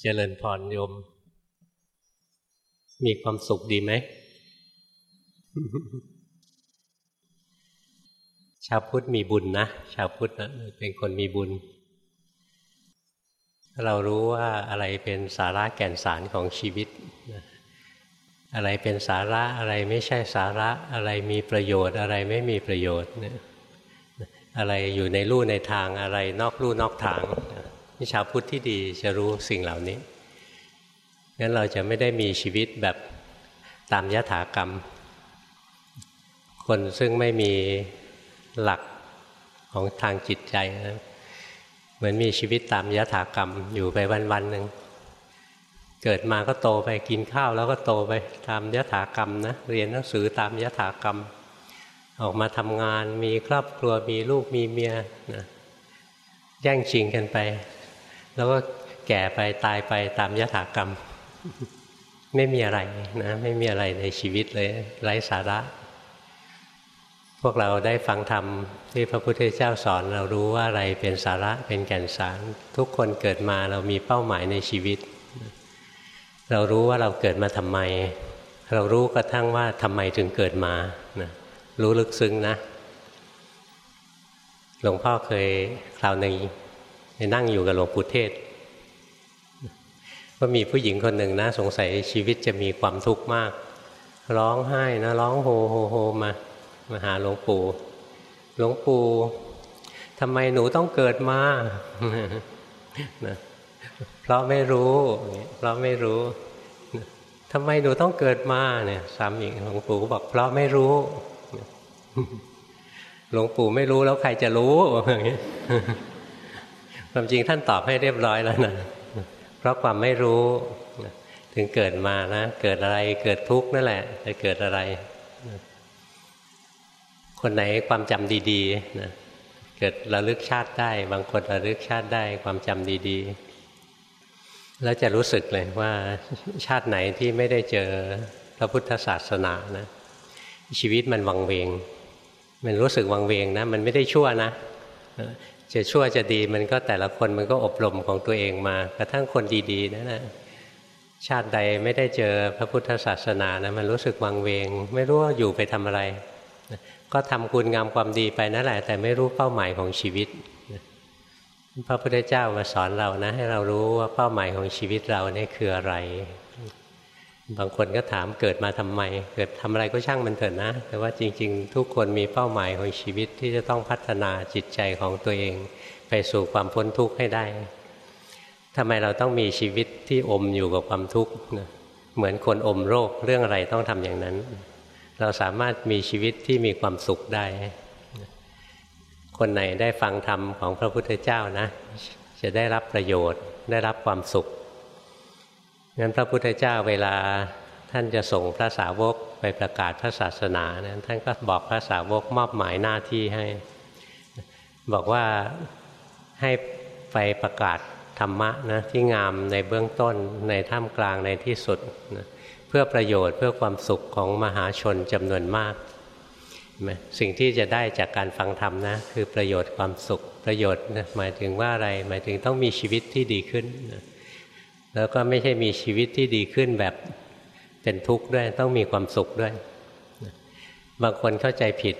เจริญพรโยม มีความสุขดีไหม ชาวพุทธมีบุญนะ ชาวพุทธนะเป็นคนมีบุญ เรารู้ว่าอะไรเป็นสาระแก่นสารของชีวิต อะไรเป็นสาระอะไรไม่ใช่สาระอะไรมีประโยชน์อะไรไม่มีประโยชน์ อะไรอยู่ในลู่ในทางอะไรนอกลู่นอกทาง ชาวพุทธที่ดีจะรู้สิ่งเหล่านี้งั้นเราจะไม่ได้มีชีวิตแบบตามยถากรรม คนซึ่งไม่มีหลักของทางจิตใจนะเหมือนมีชีวิตตามยถากรรมอยู่ไปวันๆหนึ่งเกิดมาก็โตไปกินข้าวแล้วก็โตไปตามยถากรรมนะเรียนหนังสือตามยถากรรม ออกมาทำงานมีครอบครัวมีลูกมีเมียนะแย่งชิงกันไป แล้วก็แก่ไปตายไปตามยถากรรม ไม่มีอะไรนะ ไม่มีอะไรในชีวิตเลยไร้สาระ พวกเราได้ฟังธรรมที่พระพุทธเจ้าสอน เรารู้ว่าอะไรเป็นสาระเป็นแก่นสาร ทุกคนเกิดมาเรามีเป้าหมายในชีวิต เรารู้ว่าเราเกิดมาทำไม เรารู้กระทั่งว่าทำไมถึงเกิดมานะรู้ลึกซึ้งนะหลวงพ่อเคยคราวหนึ่ง ไปนั่งอยู่กับหลวงปู่เทศก็มีผู้หญิงคนหนึ่งนะสงสัยชีวิตจะมีความทุกข์มาก ร้องไห้นะร้องโฮโฮโฮมามาหาหลวงปู่หลวงปู่ทำไมหนูต้องเกิดมานะเพราะไม่รู้ เพราะไม่รู้ทำไมหนูต้องเกิดมาเนี่ยซ้ำอีกหลวงปู่ก็บอกเพราะไม่รู้หลวงปู่ไม่รู้แล้วใครจะรู้อย่างนี้ ความจริงท่านตอบให้เรียบร้อยแล้วนะเพราะความไม่รู้ ถึงเกิดมานะเกิดอะไรเกิดทุกข์นั่นแหละจะเกิดอะไร คนไหนความจำดีๆนะเกิดระลึกชาติได้ บางคนระลึกชาติได้ความจำดีๆ แล้วจะรู้สึกเลยว่าชาติไหนที่ไม่ได้เจอพระพุทธศาสนานะชีวิตมันวังเวง มันรู้สึกวังเวงนะ มันไม่ได้ชั่วนะ จะชั่วจะดีมันก็แต่ละคนมันก็อบรมของตัวเองมา กระทั่งคนดีๆนั่นแหละชาติใดไม่ได้เจอพระพุทธศาสนานะมันรู้สึกวังเวง ไม่รู้ว่าอยู่ไปทำอะไร ก็ทำคุณงามความดีไปนั่นแหละ แต่ไม่รู้เป้าหมายของชีวิตพระพุทธเจ้ามาสอนเรานะ ให้เรารู้ว่าเป้าหมายของชีวิตเราเนี่ยคืออะไร บางคนก็ถามเกิดมาทำไม เกิดทำอะไรก็ช่างมันเถิดนะ แต่ว่าจริง ๆ ทุกคนมีเป้าหมายของชีวิตที่จะต้องพัฒนาจิตใจของตัวเอง ไปสู่ความพ้นทุกข์ให้ได้ทำไมเราต้องมีชีวิตที่อมอยู่กับความทุกข์เหมือนคนอมโรคเรื่องอะไรต้องทำอย่างนั้น เราสามารถมีชีวิตที่มีความสุขได้ คนไหนได้ฟังธรรมของพระพุทธเจ้านะ จะได้รับประโยชน์ได้รับความสุข งั้นพระพุทธเจ้าเวลาท่านจะส่งพระสาวกไปประกาศพระศาสนานะท่านก็บอกพระสาวกมอบหมายหน้าที่ให้ บอกว่าให้ไปประกาศธรรมะนะที่งามในเบื้องต้นในท่ามกลางในที่สุดนะเพื่อประโยชน์เพื่อความสุขของมหาชนจำนวนมาก สิ่งที่จะได้จากการฟังธรรมนะคือประโยชน์ความสุขประโยชน์นะหมายถึงว่าอะไรหมายถึงต้องมีชีวิตที่ดีขึ้นนะ แล้วก็ไม่ใช่มีชีวิตที่ดีขึ้นแบบเป็นทุกข์ด้วยต้องมีความสุขด้วย บางคนเข้าใจผิด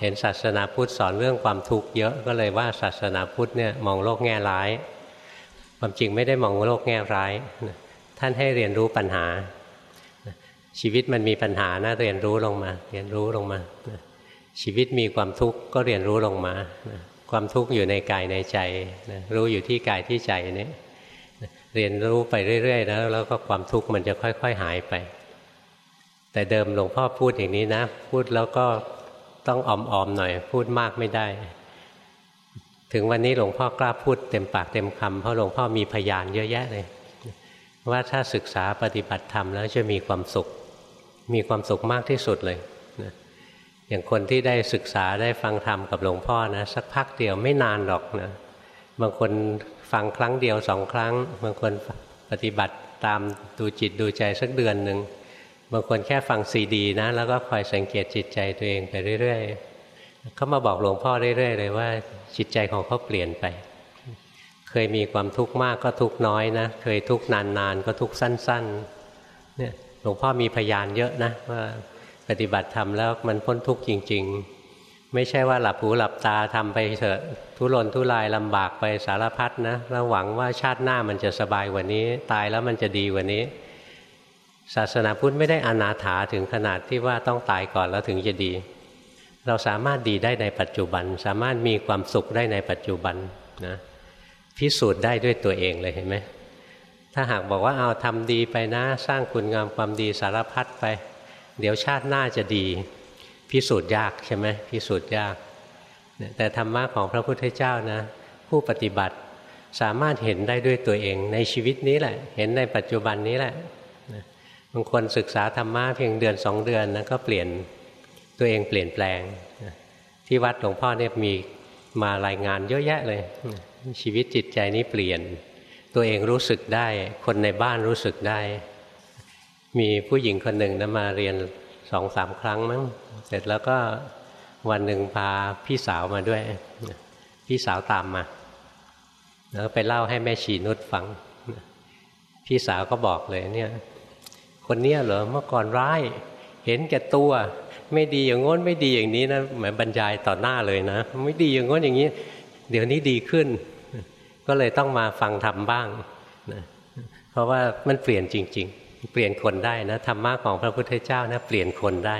เห็นศาสนาพุทธสอนเรื่องความทุกข์เยอะก็เลยว่าศาสนาพุทธเนี่ยมองโลกแง่ร้าย ความจริงไม่ได้มองโลกแง่ร้าย ท่านให้เรียนรู้ปัญหา ชีวิตมันมีปัญหานะเรียนรู้ลงมา เรียนรู้ลงมา ชีวิตมีความทุกข์ก็เรียนรู้ลงมา ความทุกข์อยู่ในกายในใจรู้อยู่ที่กายที่ใจนี้ เรียนรู้ไปเรื่อยๆแล้วแล้วก็ความทุกข์มันจะค่อย ๆ หายไป แต่เดิมหลวงพ่อพูดอย่างนี้นะ พูดแล้วก็ต้องออมๆหน่อย พูดมากไม่ได้ ถึงวันนี้หลวงพ่อกล้าพูดเต็มปากเต็มคำเพราะหลวงพ่อมีพยานเยอะแยะเลย ว่าถ้าศึกษาปฏิบัติธรรมแล้วจะมีความสุข มีความสุขมากที่สุดเลยอย่างคนที่ได้ศึกษาได้ฟังธรรมกับหลวงพ่อนะสักพักเดียวไม่นานหรอกนะ บางคนฟังครั้งเดียวสองครั้ง บางคนปฏิบัติตามดูจิตดูใจสักเดือนหนึ่งบางคนแค่ฟังซีดีนะ แล้วก็คอยสังเกตจิตใจตัวเองไปเรื่อยๆเขามาบอกหลวงพ่อเรื่อยๆเลยว่าจิตใจของเขาเปลี่ยนไป เคยมีความทุกข์มากก็ทุกข์น้อยนะ เคยทุกข์นานๆก็ทุกข์สั้นๆเนี่ยหลวงพ่อมีพยานเยอะนะว่าปฏิบัติธรรมแล้วมันพ้นทุกข์จริง ๆ ไม่ใช่ว่าหลับหูหลับตาทำไปเถอะทุรนทุรายลำบากไปสารพัดนะแล้วหวังว่าชาติหน้ามันจะสบายกว่านี้ ตายแล้วมันจะดีกว่านี้ ศาสนาพุทธไม่ได้อนาถาถึงขนาดที่ว่าต้องตายก่อนแล้วถึงจะดี เราสามารถดีได้ในปัจจุบัน สามารถมีความสุขได้ในปัจจุบันนะพิสูจน์ได้ด้วยตัวเองเลยเห็นไหมถ้าหากบอกว่าเอาทำดีไปนะ สร้างคุณงามความดีสารพัดไป เดี๋ยวชาติหน้าจะดี พิสูจน์ยากใช่ไหมพิสูจน์ยาก แต่ธรรมะของพระพุทธเจ้านะ ผู้ปฏิบัติสามารถเห็นได้ด้วยตัวเองในชีวิตนี้แหละ เห็นในปัจจุบันนี้แหละบางคนศึกษาธรรมะเพียงเดือนสองเดือนนะก็เปลี่ยนตัวเองเปลี่ยนแปลง ที่วัดหลวงพ่อเนี่ยมีมารายงานเยอะแยะเลย ชีวิตจิตใจนี้เปลี่ยน ตัวเองรู้สึกได้ คนในบ้านรู้สึกได้ มีผู้หญิงคนหนึ่งนะมาเรียนสองสามครั้งมั้ง เสร็จแล้วก็วันหนึ่งพาพี่สาวมาด้วย พี่สาวตามมา แล้วไปเล่าให้แม่ชีนุชฟัง พี่สาวก็บอกเลยเนี่ย คนเนี้ยเหรอเมื่อก่อนร้าย เห็นแก่ตัว ไม่ดีอย่างง้นไม่ดีอย่างนี้นะหมายบรรยายต่อหน้าเลยนะ ไม่ดีอย่างง้นอย่างนี้ เดี๋ยวนี้ดีขึ้น ก็เลยต้องมาฟังธรรมบ้างนะเพราะว่ามันเปลี่ยนจริง ๆ เปลี่ยนคนได้นะธรรมะของพระพุทธเจ้านะเปลี่ยนคนได้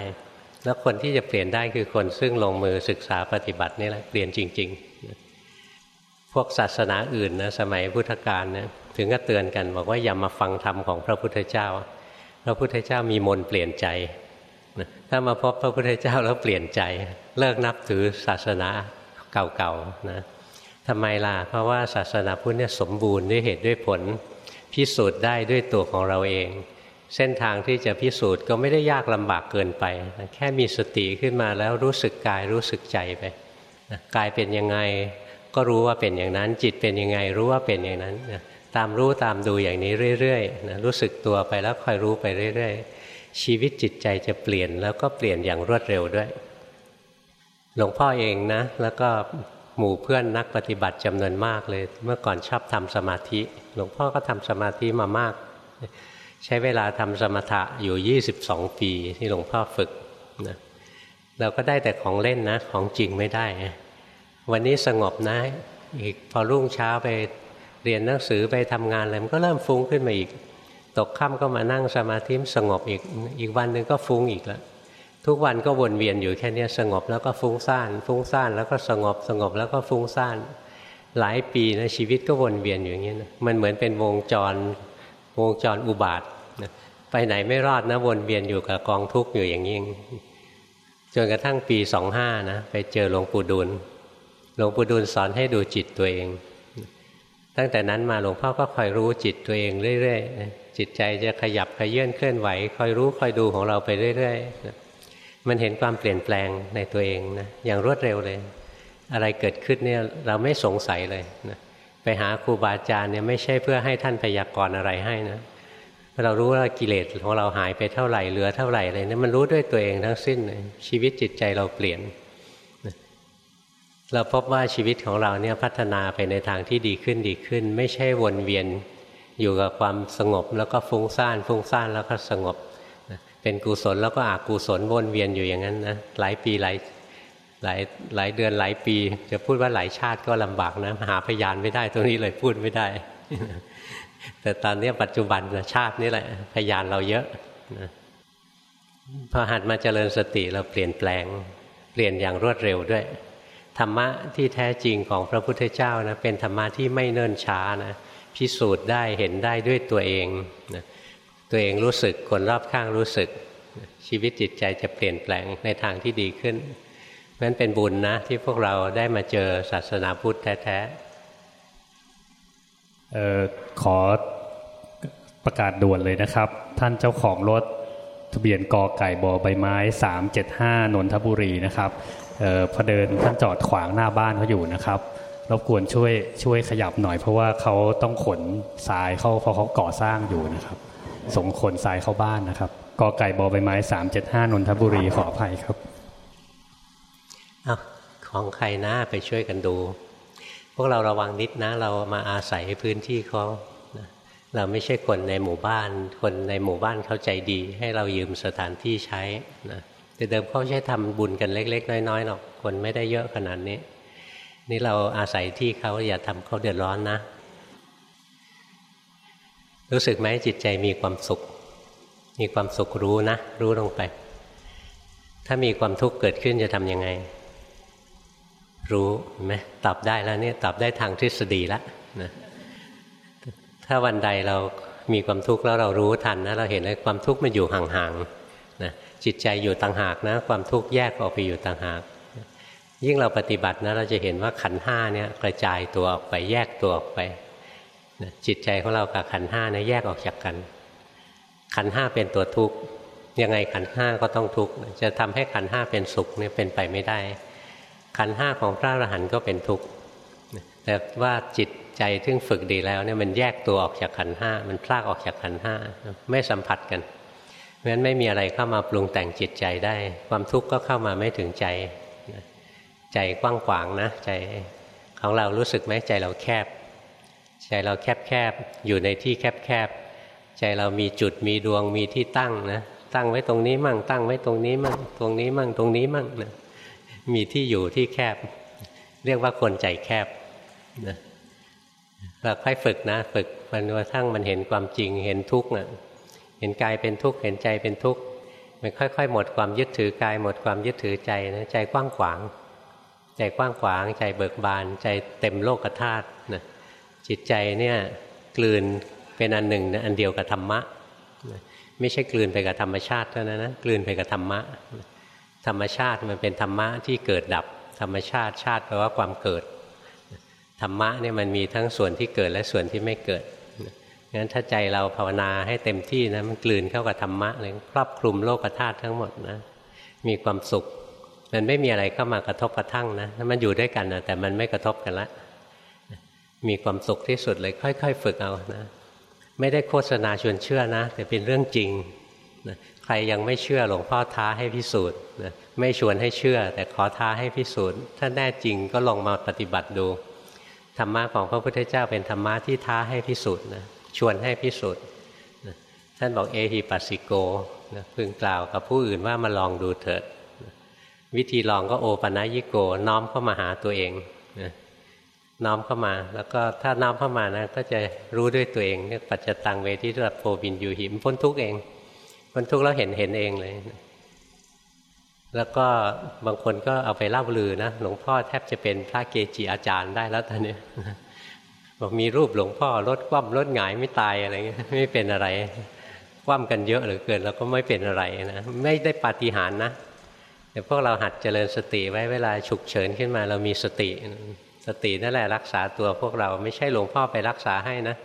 แล้วคนที่จะเปลี่ยนได้คือคนซึ่งลงมือศึกษาปฏิบัตินี่แหละเปลี่ยนจริง ๆ พวกศาสนาอื่นนะสมัยพุทธกาลนะถึงก็เตือนกันบอกว่าอย่ามาฟังธรรมของพระพุทธเจ้า พระพุทธเจ้ามีมนเปลี่ยนใจถ้ามาพบพระพุทธเจ้าแล้วเปลี่ยนใจ เลิกนับถือศาสนาเก่าๆนะทำไมล่ะ เพราะว่าศาสนาพุทธเนี่ยสมบูรณ์ด้วยเหตุด้วยผล พิสูจน์ได้ด้วยตัวของเราเอง เส้นทางที่จะพิสูจน์ก็ไม่ได้ยากลำบากเกินไป แค่มีสติขึ้นมาแล้วรู้สึกกายรู้สึกใจไปกายเป็นยังไงก็รู้ว่าเป็นอย่างนั้น จิตเป็นยังไงรู้ว่าเป็นอย่างนั้นตามรู้ตามดูอย่างนี้เรื่อยๆนะรู้สึกตัวไปแล้วคอยรู้ไปเรื่อย ๆ ชีวิตจิตใจจะเปลี่ยนแล้วก็เปลี่ยนอย่างรวดเร็วด้วย หลวงพ่อเองนะ แล้วก็หมู่เพื่อนนักปฏิบัติจำนวนมากเลย เมื่อก่อนชอบทำสมาธิ หลวงพ่อก็ทำสมาธิมามาก ใช้เวลาทำสมถะอยู่ 22 ปีที่หลวงพ่อฝึกนะเราก็ได้แต่ของเล่นนะ ของจริงไม่ได้ วันนี้สงบนะ อีกพอรุ่งเช้าไปเรียนหนังสือไปทำงานอะไรมันก็เริ่มฟุ้งขึ้นมาอีก ตกค่ำก็มานั่งสมาธิสงบอีกอีกวันหนึ่งก็ฟุ้งอีกแล้วทุกวันก็วนเวียนอยู่แค่นี้สงบแล้วก็ฟุ้งซ่าน ฟุ้งซ่านแล้วก็สงบสงบแล้วก็ฟุ้งซ่าน หลายปีนะชีวิตก็วนเวียนอยู่อย่างนี้นะมันเหมือนเป็นวงจร วงจรอุบาทไปไหนไม่รอดนะวนเวียนอยู่กับกองทุกข์อยู่อย่างยิ่งจนกระทั่งปีสองห้านะไปเจอหลวงปู่ดูลหลวงปู่ดูลสอนให้ดูจิตตัวเอง ตั้งแต่นั้นมาหลวงพ่อก็คอยรู้จิตตัวเองเรื่อยๆจิตใจจะขยับขยื่นเคลื่อนไหว คอยรู้คอยดูของเราไปเรื่อยๆมันเห็นความเปลี่ยนแปลงในตัวเองนะอย่างรวดเร็วเลย อะไรเกิดขึ้นเนี่ยเราไม่สงสัยเลยนะ ไปหาครูบาอาจารย์เนี่ยไม่ใช่เพื่อให้ท่านพยากรณ์อะไรให้นะเรารู้ว่ากิเลสของเราหายไปเท่าไหร่เหลือเท่าไหร่อะไรนี่มันรู้ด้วยตัวเองทั้งสิ้นชีวิตจิตใจเราเปลี่ยน เราพบว่าชีวิตของเราเนี่ยพัฒนาไปในทางที่ดีขึ้นดีขึ้น ไม่ใช่วนเวียนอยู่กับความสงบแล้วก็ฟุ้งซ่านฟุ้งซ่านแล้วก็สงบ เป็นกุศลแล้วก็อกุศลวนเวียนอยู่อย่างนั้นนะหลายปีหลาย หลายหลายเดือนหลายปี จะพูดว่าหลายชาติก็ลำบากนะหาพยานไม่ได้ตรงนี้เลยพูดไม่ได้ แต่ตอนนี้ปัจจุบันชาตินี่แหละพยานเราเยอะนะพอหัดมาเจริญสติเราเปลี่ยนแปลง เปลี่ยนอย่างรวดเร็วด้วย ธรรมะที่แท้จริงของพระพุทธเจ้านะเป็นธรรมะที่ไม่เนิ่นช้านะพิสูจน์ได้เห็นได้ด้วยตัวเองนะตัวเองรู้สึกคนรอบข้างรู้สึก ชีวิตจิตใจจะเปลี่ยนแปลงในทางที่ดีขึ้น นั้นเป็นบุญนะ ที่พวกเราได้มาเจอศาสนาพุทธแท้ๆขอประกาศด่วนเลยนะครับ ท่านเจ้าของรถทะเบียนกอไก่บอใบไม้ 375 นนทบุรีนะครับพอเดินท่านจอดขวางหน้าบ้านเขาอยู่นะครับรบกวนช่วยช่วยขยับหน่อยเพราะว่าเขาต้องขนทรายเข้าเพราะเขาก่อสร้างอยู่นะครับส่งขนทรายเข้าบ้านนะครับกอไก่บอใบไม้ 375 นนทบุรีขออภัยครับ อของใครนะไปช่วยกันดู พวกเราระวังนิดนะ เรามาอาศัยพื้นที่เขาเราไม่ใช่คนในหมู่บ้าน คนในหมู่บ้านเขาใจดี ให้เรายืมสถานที่ใช้นะแต่เดิมเขาใช้ทำบุญกันเล็ก ๆ น้อยๆหรอกคนไม่ได้เยอะขนาดนี้ นี่เราอาศัยที่เขาอย่าทำเขาเดือดร้อนนะ รู้สึกไหมจิตใจมีความสุข มีความสุขรู้นะ รู้ลงไป ถ้ามีความทุกข์เกิดขึ้นจะทำยังไง รู้ไหมตอบได้แล้วเนี่ยตอบได้ทางทฤษฎีแล้วนะถ้าวันใดเรามีความทุกข์แล้วเรารู้ทันนะเราเห็นเลยความทุกข์มันอยู่ห่างๆนะจิตใจอยู่ต่างหากนะ ความทุกข์แยกออกไปอยู่ต่างหาก ยิ่งเราปฏิบัตินะเราจะเห็นว่าขันห้าเนี่ยกระจายตัวออกไปแยกตัวออกไปนะจิตใจของเรากับขันห้าเนี่ยแยกออกจากกัน ขันห้าเป็นตัวทุกข์ยังไงขันห้าก็ต้องทุกข์จะทำให้ขันห้าเป็นสุขเนี่ยเป็นไปไม่ได้ ขันห้าของพระอรหันต์ก็เป็นทุกข์แต่ว่าจิตใจที่ฝึกดีแล้วเนี่ยมันแยกตัวออกจากขันห้ามันพลากออกจากขันห้าไม่สัมผัสกันเพราะฉะนั้นไม่มีอะไรเข้ามาปรุงแต่งจิตใจได้ ความทุกข์ก็เข้ามาไม่ถึงใจใจกว้างขวางนะใจของเรารู้สึกไหมใจเราแคบ ใจเราแคบแคบอยู่ในที่แคบแคบใจเรามีจุดมีดวงมีที่ตั้งนะตั้งไว้ตรงนี้มั่งตั้งไว้ตรงนี้มั่งตรงนี้มั่งตรงนี้มั่งนะ มีที่อยู่ที่แคบ เรียกว่าคนใจแคบนะเราค่อยฝึกนะฝึกมันว่าทั้งมันเห็นความจริงเห็นทุกข์นะเห็นกายเป็นทุกข์เห็นใจเป็นทุกข์มันค่อย ๆ หมดความยึดถือกาย หมดความยึดถือใจนะใจกว้างขวาง ใจกว้างขวาง ใจเบิกบาน ใจเต็มโลกธาตุนะจิตใจเนี่ยกลืนเป็นอันหนึ่งนะอันเดียวกับธรรมะ ไม่ใช่กลืนไปกับธรรมชาติเท่านั้นนะกลืนไปกับธรรมะ ธรรมชาติมันเป็นธรรมะที่เกิดดับ ธรรมชาติชาติแปลว่าความเกิด ธรรมะเนี่ยมันมีทั้งส่วนที่เกิดและส่วนที่ไม่เกิดงั้นถ้าใจเราภาวนาให้เต็มที่นะมันกลืนเข้ากับธรรมะเลยครอบคลุมโลกธาตุทั้งหมดนะมีความสุข มันไม่มีอะไรเข้ามากระทบกระทั่งนะมันอยู่ด้วยกันนะแต่มันไม่กระทบกันละมีความสุขที่สุดเลยค่อย ๆ ฝึกเอานะ ไม่ได้โฆษณาชวนเชื่อนะ แต่เป็นเรื่องจริงนะ ใครยังไม่เชื่อหลวงพ่อท้าให้พิสูจน์นะไม่ชวนให้เชื่อ แต่ขอท้าให้พิสูจน์ ถ้าแน่จริงก็ลองมาปฏิบัติดู ธรรมะของพระพุทธเจ้าเป็นธรรมะที่ท้าให้พิสูจน์นะชวนให้พิสูจน์ท่านบอกเอหิปัสสิโกนะพึงกล่าวกับผู้อื่นว่ามาลองดูเถิดวิธีลองก็โอปัญญิโก น้อมเข้ามาหาตัวเองนะน้อมเข้ามาแล้วก็ถ้าน้อมเข้ามานะก็จะรู้ด้วยตัวเองเรียกปัจจตังเวทิตรโพบินอยู่หิมพ้นทุกเอง พ้นทุกข์แล้วเห็นเห็นเองเลย แล้วก็บางคนก็เอาไปเล่าลือนะหลวงพ่อแทบจะเป็นพระเกจิอาจารย์ได้แล้วตอนนี้บอกมีรูปหลวงพ่อรถคว่ำรถหงายไม่ตายอะไรเงี้ยไม่เป็นอะไรคว่ำกันเยอะเหลือเกินแล้วก็ไม่เป็นอะไรนะไม่ได้ปาฏิหาริย์นะแต่พวกเราหัดเจริญสติไว้เวลาฉุกเฉินขึ้นมาเรามีสติ สตินั่นแหละรักษาตัวพวกเราไม่ใช่หลวงพ่อไปรักษาให้นะ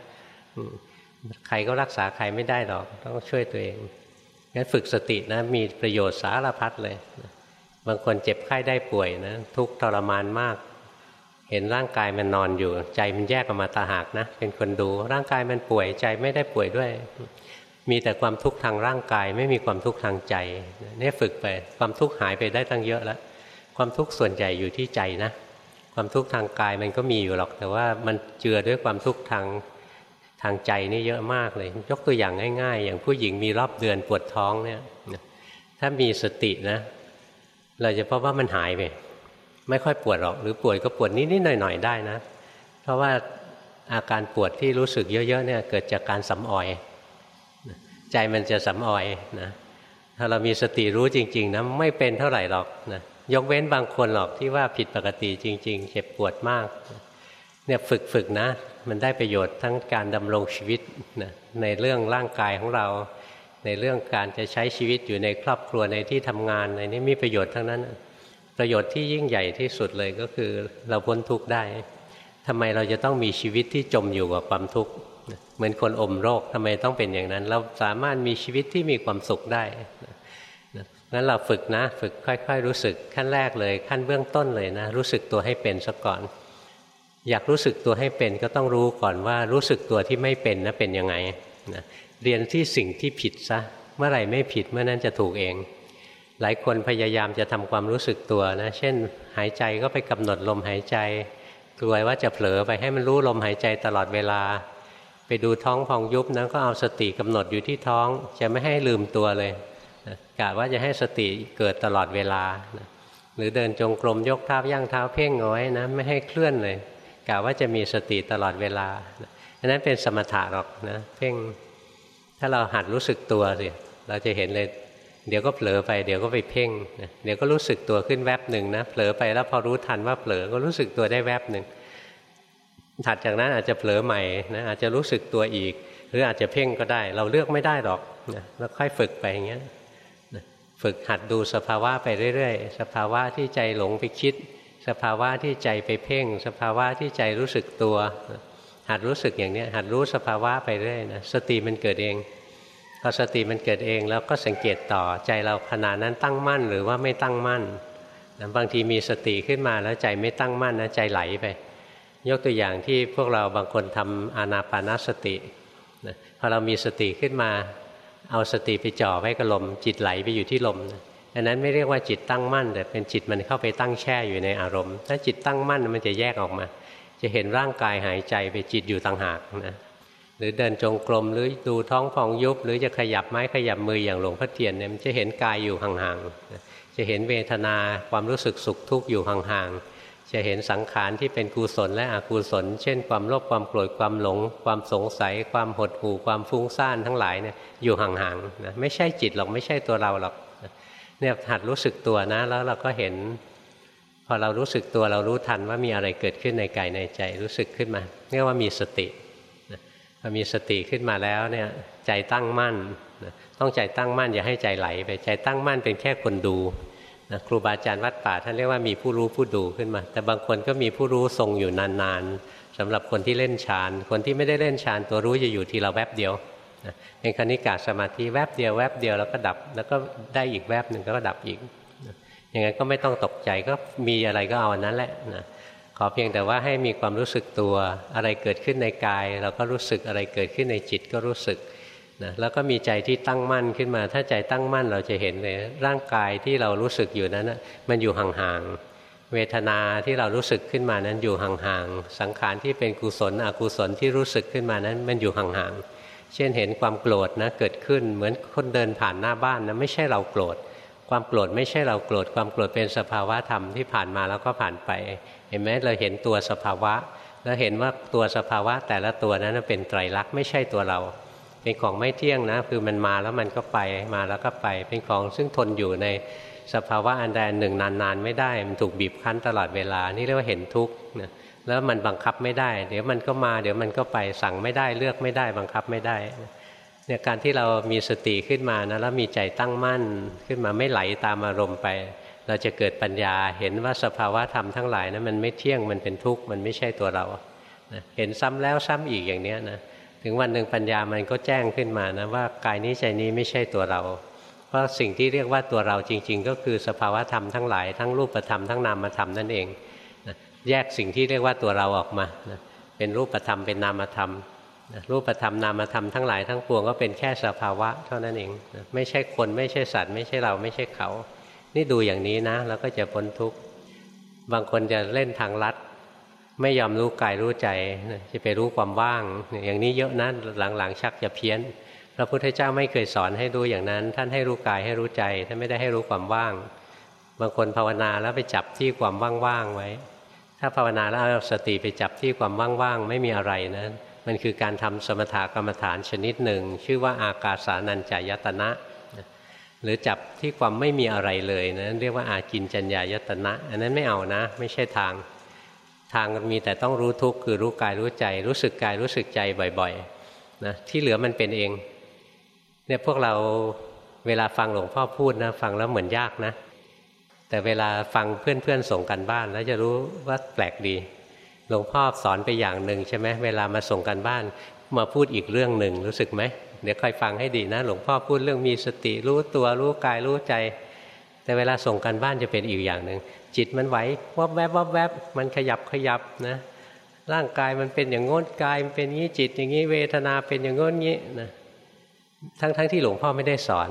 ใครก็รักษาใครไม่ได้หรอกต้องช่วยตัวเอง งั้นฝึกสตินะมีประโยชน์สารพัดเลย บางคนเจ็บไข้ได้ป่วยนะทุกทรมานมาก เห็นร่างกายมันนอนอยู่ ใจมันแยกออกมาตาหากนะ เป็นคนดูร่างกายมันป่วยใจไม่ได้ป่วยด้วย มีแต่ความทุกข์ทางร่างกาย ไม่มีความทุกข์ทางใจนี่ฝึกไป ความทุกข์หายไปได้ตั้งเยอะแล้วความทุกข์ส่วนใหญ่อยู่ที่ใจนะ ความทุกข์ทางกายมันก็มีอยู่หรอก แต่ว่ามันเจือด้วยความทุกข์ทาง ทางใจนี่เยอะมากเลย ยกตัวอย่างง่าย ๆ อย่างผู้หญิงมีรอบเดือนปวดท้องเนี่ยถ้ามีสตินะ เราจะพบว่ามันหายไปไม่ค่อยปวดหรอก หรือปวดก็ปวดนิดๆหน่อยๆได้นะ เพราะว่าอาการปวดที่รู้สึกเยอะๆเนี่ยเกิดจากการสำออย ใจมันจะสำออยนะถ้าเรามีสติรู้จริง ๆนะไม่เป็นเท่าไหร่หรอกนะยกเว้นบางคนหรอกที่ว่าผิดปกติจริง ๆ เจ็บปวดมากเนี่ยฝึกฝึกนะ มันได้ประโยชน์ทั้งการดำรงชีวิตนะในเรื่องร่างกายของเรา ในเรื่องการจะใช้ชีวิตอยู่ในครอบครัวในที่ทำงานในนี้มีประโยชน์ทั้งนั้น ประโยชน์ที่ยิ่งใหญ่ที่สุดเลยก็คือเราพ้นทุกข์ได้ทำไมเราจะต้องมีชีวิตที่จมอยู่กับความทุกข์เหมือนคนอมโรคทำไมต้องเป็นอย่างนั้น เราสามารถมีชีวิตที่มีความสุขได้งั้นเราฝึกนะ ฝึกค่อย ๆ รู้สึกขั้นแรกเลย ขั้นเบื้องต้นเลยนะ รู้สึกตัวให้เป็นซะก่อน อยากรู้สึกตัวให้เป็นก็ต้องรู้ก่อนว่ารู้สึกตัวที่ไม่เป็นนะเป็นยังไงนะเรียนที่สิ่งที่ผิดซะเมื่อไหร่ไม่ผิดเมื่อนั้นจะถูกเอง หลายคนพยายามจะทำความรู้สึกตัวนะเช่น หายใจก็ไปกำหนดลมหายใจกลัวว่าจะเผลอไปให้มันรู้ลมหายใจตลอดเวลา ไปดูท้องพองยุบนั้นก็เอาสติกำหนดอยู่ที่ท้อง จะไม่ให้ลืมตัวเลยกะว่าจะให้สติเกิดตลอดเวลา หรือเดินจงกรมยกเท้าย่างเท้าเพ่งเอาไว้นะไม่ให้เคลื่อนเลย กะว่าจะมีสติตลอดเวลาอันนั้นเป็นสมถะหรอกนะเพ่งถ้าเราหัดรู้สึกตัวสิเราจะเห็นเลย เดี๋ยวก็เผลอไปเดี๋ยวก็ไปเพ่งเดี๋ยวก็รู้สึกตัวขึ้นแวบหนึ่งนะเผลอไปแล้วพอรู้ทันว่าเผลอก็รู้สึกตัวได้แวบหนึ่งถัดจากนั้นอาจจะเผลอใหม่นะอาจจะรู้สึกตัวอีก หรืออาจจะเพ่งก็ได้ เราเลือกไม่ได้หรอกนะแล้วค่อยฝึกไปอย่างเงี้ยฝึกหัดดูสภาวะไปเรื่อย ๆ สภาวะที่ใจหลงไปคิด สภาวะที่ใจไปเพ่ง สภาวะที่ใจรู้สึกตัว หัดรู้สึกอย่างนี้หัดรู้สภาวะไปเรื่อยนะสติมันเกิดเองพอสติมันเกิดเองแล้วก็สังเกตต่อใจเราขณะนั้นตั้งมั่นหรือว่าไม่ตั้งมั่นนะบางทีมีสติขึ้นมาแล้วใจไม่ตั้งมั่นนะใจไหลไป ยกตัวอย่างที่พวกเราบางคนทำอานาปานาสตินะพอเรามีสติขึ้นมา เอาสติไปจ่อไว้กับลมจิตไหลไปอยู่ที่ลมนะ อันนั้นไม่เรียกว่าจิตตั้งมั่น แต่เป็นจิตมันเข้าไปตั้งแช่อยู่ในอารมณ์ ถ้าจิตตั้งมั่นมันจะแยกออกมา จะเห็นร่างกายหายใจไปจิตอยู่ต่างหากนะหรือเดินจงกรมหรือดูท้องฟองยุบ หรือจะขยับไม้ขยับมืออย่างหลวงพ่อเทียนเนี่ยมันจะเห็นกายอยู่ห่างๆจะเห็นเวทนาความรู้สึกสุขทุกข์อยู่ห่างๆจะเห็นสังขารที่เป็นกุศลและอกุศล เช่น ความโลภความโกรธความหลง ความสงสัย ความหดหู่ความฟุ้งซ่านทั้งหลายเนี่ยอยู่ห่างๆนะไม่ใช่จิตหรอกไม่ใช่ตัวเราหรอก เนี่ยหัดรู้สึกตัวนะ แล้วเราก็เห็น พอเรารู้สึกตัวเรารู้ทันว่ามีอะไรเกิดขึ้นในกายในใจรู้สึกขึ้นมาเรียกว่ามีสติพอมีสติขึ้นมาแล้วเนี่ยใจตั้งมั่นต้องใจตั้งมั่นอย่าให้ใจไหลไปใจตั้งมั่นเป็นแค่คนดูนะครูบาอาจารย์วัดป่าท่านเรียกว่ามีผู้รู้ผู้ดูขึ้นมา แต่บางคนก็มีผู้รู้ทรงอยู่นานๆสำหรับคนที่เล่นฌานคนที่ไม่ได้เล่นฌานตัวรู้จะอยู่ทีละแวบเดียว เป็นคณิกาสมาธิแวบเดียวแวบเดียวแล้วก็ดับ แล้วก็ได้อีกแวบหนึ่งแล้วก็ดับอีกอย่างนั้นก็ไม่ต้องตกใจก็มีอะไรก็เอาอันนั้นแหละนะขอเพียงแต่ว่าให้มีความรู้สึกตัวอะไรเกิดขึ้นในกาย เราก็รู้สึกอะไรเกิดขึ้นในจิตก็รู้สึกนะแล้วก็มีใจที่ตั้งมั่นขึ้นมา ถ้าใจตั้งมั่นเราจะเห็นเลยร่างกายที่เรารู้สึกอยู่นั้นนะมันอยู่ห่างๆเวทนาที่เรารู้สึกขึ้นมานั้นอยู่ห่างๆสังขารที่เป็นกุศลอกุศลที่รู้สึกขึ้นมานั้นมันอยู่ห่างๆ เช่นเห็นความโกรธนะเกิดขึ้นเหมือนคนเดินผ่านหน้าบ้านนะไม่ใช่เราโกรธ ความโกรธไม่ใช่เราโกรธ ความโกรธเป็นสภาวะธรรมที่ผ่านมาแล้วก็ผ่านไป เห็นไหมเราเห็นตัวสภาวะ แล้วเห็นว่าตัวสภาวะแต่ละตัวนั้นเป็นไตรลักษณ์ไม่ใช่ตัวเรา เป็นของไม่เที่ยงนะคือมันมาแล้วมันก็ไปมาแล้วก็ไป เป็นของซึ่งทนอยู่ในสภาวะอันใดหนึ่งนานๆ ไม่ได้มันถูกบีบคั้นตลอดเวลานี่เรียกว่าเห็นทุกข์นะ แล้วมันบังคับไม่ได้ เดี๋ยวมันก็มา เดี๋ยวมันก็ไปสั่งไม่ได้เลือกไม่ได้ บังคับไม่ได้เนี่ยการที่เรามีสติขึ้นมานะแล้วมีใจตั้งมั่นขึ้นมาไม่ไหลตามอารมณ์ไป เราจะเกิดปัญญาเห็นว่าสภาวะธรรมทั้งหลายนะั้นมันไม่เที่ยงมันเป็นทุกข์มันไม่ใช่ตัวเรานะเห็นซ้ำแล้วซ้ำอีกอย่างนี้นะถึงวันหนึ่งปัญญามันก็แจ้งขึ้นมานะว่ากายนี้ใจนี้ไม่ใช่ตัวเรา เพราะสิ่งที่เรียกว่าตัวเราจริง ๆ ก็คือสภาวะธรรมทั้งหลายทั้งรูปธรรมทั้งนามธรรมนั่นเอง แยกสิ่งที่เรียกว่าตัวเราออกมานะเป็นรูปธรรมเป็นนามธรรมนะรูปธรรมนามธรรมทั้งหลายทั้งปวงก็เป็นแค่สภาวะ เท่านั้นเองนะไม่ใช่คนไม่ใช่สัตว์ ไม่ใช่เราไม่ใช่เขา นี่ดูอย่างนี้นะแล้วก็จะพ้นทุกข์บางคนจะเล่นทางลัด ไม่ยอมรู้กายรู้ใจจะไปรู้ความว่าง อย่างนี้เยอะนะหลังๆ ชักจะเพี้ยนพระพุทธเจ้าไม่เคยสอนให้ดูอย่างนั้น ท่านให้รู้กายให้รู้ใจท่านไม่ได้ให้รู้ความว่าง บางคนภาวนาแล้วไปจับที่ความว่างๆไว้ ถ้าภาวนาแล้วเอาสติไปจับที่ความว่างๆ ไม่มีอะไรนะมันคือการทำสมถกรรมฐานชนิดหนึ่ง ชื่อว่าอากาสานัญจายตนะ หรือจับที่ความไม่มีอะไรเลยนะเรียกว่าอากินจัญญายตนะ อันนั้นไม่เอานะ ไม่ใช่ทาง ทางมีแต่ต้องรู้ทุกข์คือรู้กายรู้ใจ รู้สึกกายรู้สึกใจบ่อยๆนะที่เหลือมันเป็นเองเนี่ยพวกเราเวลาฟังหลวงพ่อพูดนะ ฟังแล้วเหมือนยากนะ แต่เวลาฟังเพื่อนๆส่งกันบ้าน แล้วจะรู้ว่าแปลกดี หลวงพ่อสอนไปอย่างหนึ่งใช่ไหมเวลามาส่งกันบ้านมาพูดอีกเรื่องหนึ่งรู้สึกไหมเดี๋ยวคอยฟังให้ดีนะ หลวงพ่อพูดเรื่องมีสติรู้ตัวรู้กายรู้ใจ แต่เวลาส่งกันบ้านจะเป็นอีกอย่างหนึ่งจิตมันไหววับแวบวับแวบมันขยับขยับนะ ร่างกายมันเป็นอย่างงนกายมันเป็นอย่างนี้จิต อย่างนี้เวทนาเป็นอย่างงนี้นะทั้งทั้งที่หลวงพ่อไม่ได้สอน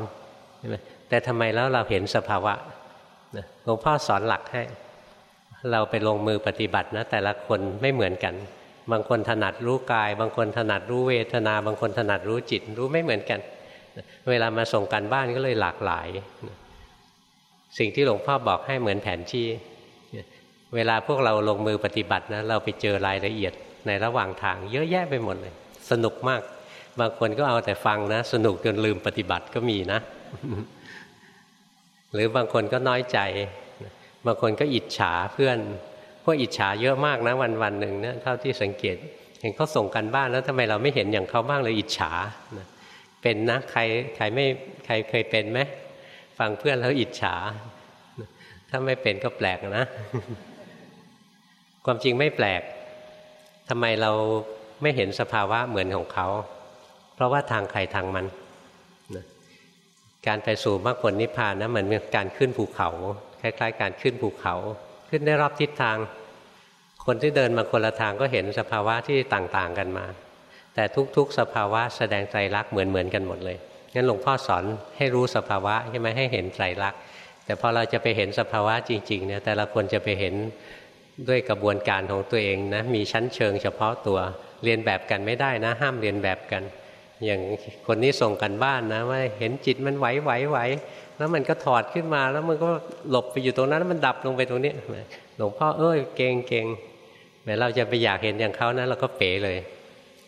ใช่ไหมแต่ทำไมแล้วเราเห็นสภาวะ หลวงพ่อสอนหลักให้ เราไปลงมือปฏิบัตินะ แต่ละคนไม่เหมือนกัน บางคนถนัดรู้กาย บางคนถนัดรู้เวทนา บางคนถนัดรู้จิต รู้ไม่เหมือนกัน เวลามาส่งกันบ้านก็เลยหลากหลาย สิ่งที่หลวงพ่อบอกให้เหมือนแผนที่ เวลาพวกเราลงมือปฏิบัตินะ เราไปเจอรายละเอียดในระหว่างทาง เยอะแยะไปหมดเลย สนุกมาก บางคนก็เอาแต่ฟังนะ สนุกจนลืมปฏิบัติก็มีนะ หรือบางคนก็น้อยใจ บางคนก็อิจฉาเพื่อนพวกอิจฉาเยอะมากนะวันวันหนึ่งเนี่ยเท่าที่สังเกตเห็นเขาส่งกันบ้านแล้วทำไมเราไม่เห็นอย่างเขาบ้างเลยอิจฉาเป็นนะใครใครไม่ใครเคยเป็นไหมฟังเพื่อนแล้วอิจฉา ถ้าไม่เป็นก็แปลกนะ ความจริงไม่แปลกทำไมเราไม่เห็นสภาวะเหมือนของเขา เพราะว่าทางใครทางมัน การไปสู่มรรคผลนิพพานนะเหมือนการขึ้นภูเขา คล้าย ๆ การขึ้นภูเขา ขึ้นได้รอบทิศทาง คนที่เดินมาคนละทางก็เห็นสภาวะที่ต่างๆกันมา แต่ทุกๆ สภาวะแสดงใจรักเหมือนๆกันหมดเลยงั้นหลวงพ่อสอนให้รู้สภาวะใช่ไหมให้เห็นใจรักแต่พอเราจะไปเห็นสภาวะจริงๆเนี่ยแต่ละคนจะไปเห็นด้วยกระบวนการของตัวเองนะมีชั้นเชิงเฉพาะตัวเรียนแบบกันไม่ได้นะ ห้ามเรียนแบบกัน อย่างคนนี้ส่งกันบ้านนะว่าเห็นจิตมันไหวไหวไหวแล้วมันก็ถอดขึ้นมาแล้วมันก็หลบไปอยู่ตรงนั้นแล้วมันดับลงไปตรงนี้หลวงพ่อเอ้ยเก่งเก่งแม้เราจะไปอยากเห็นอย่างเขานะเราก็เป๋เลย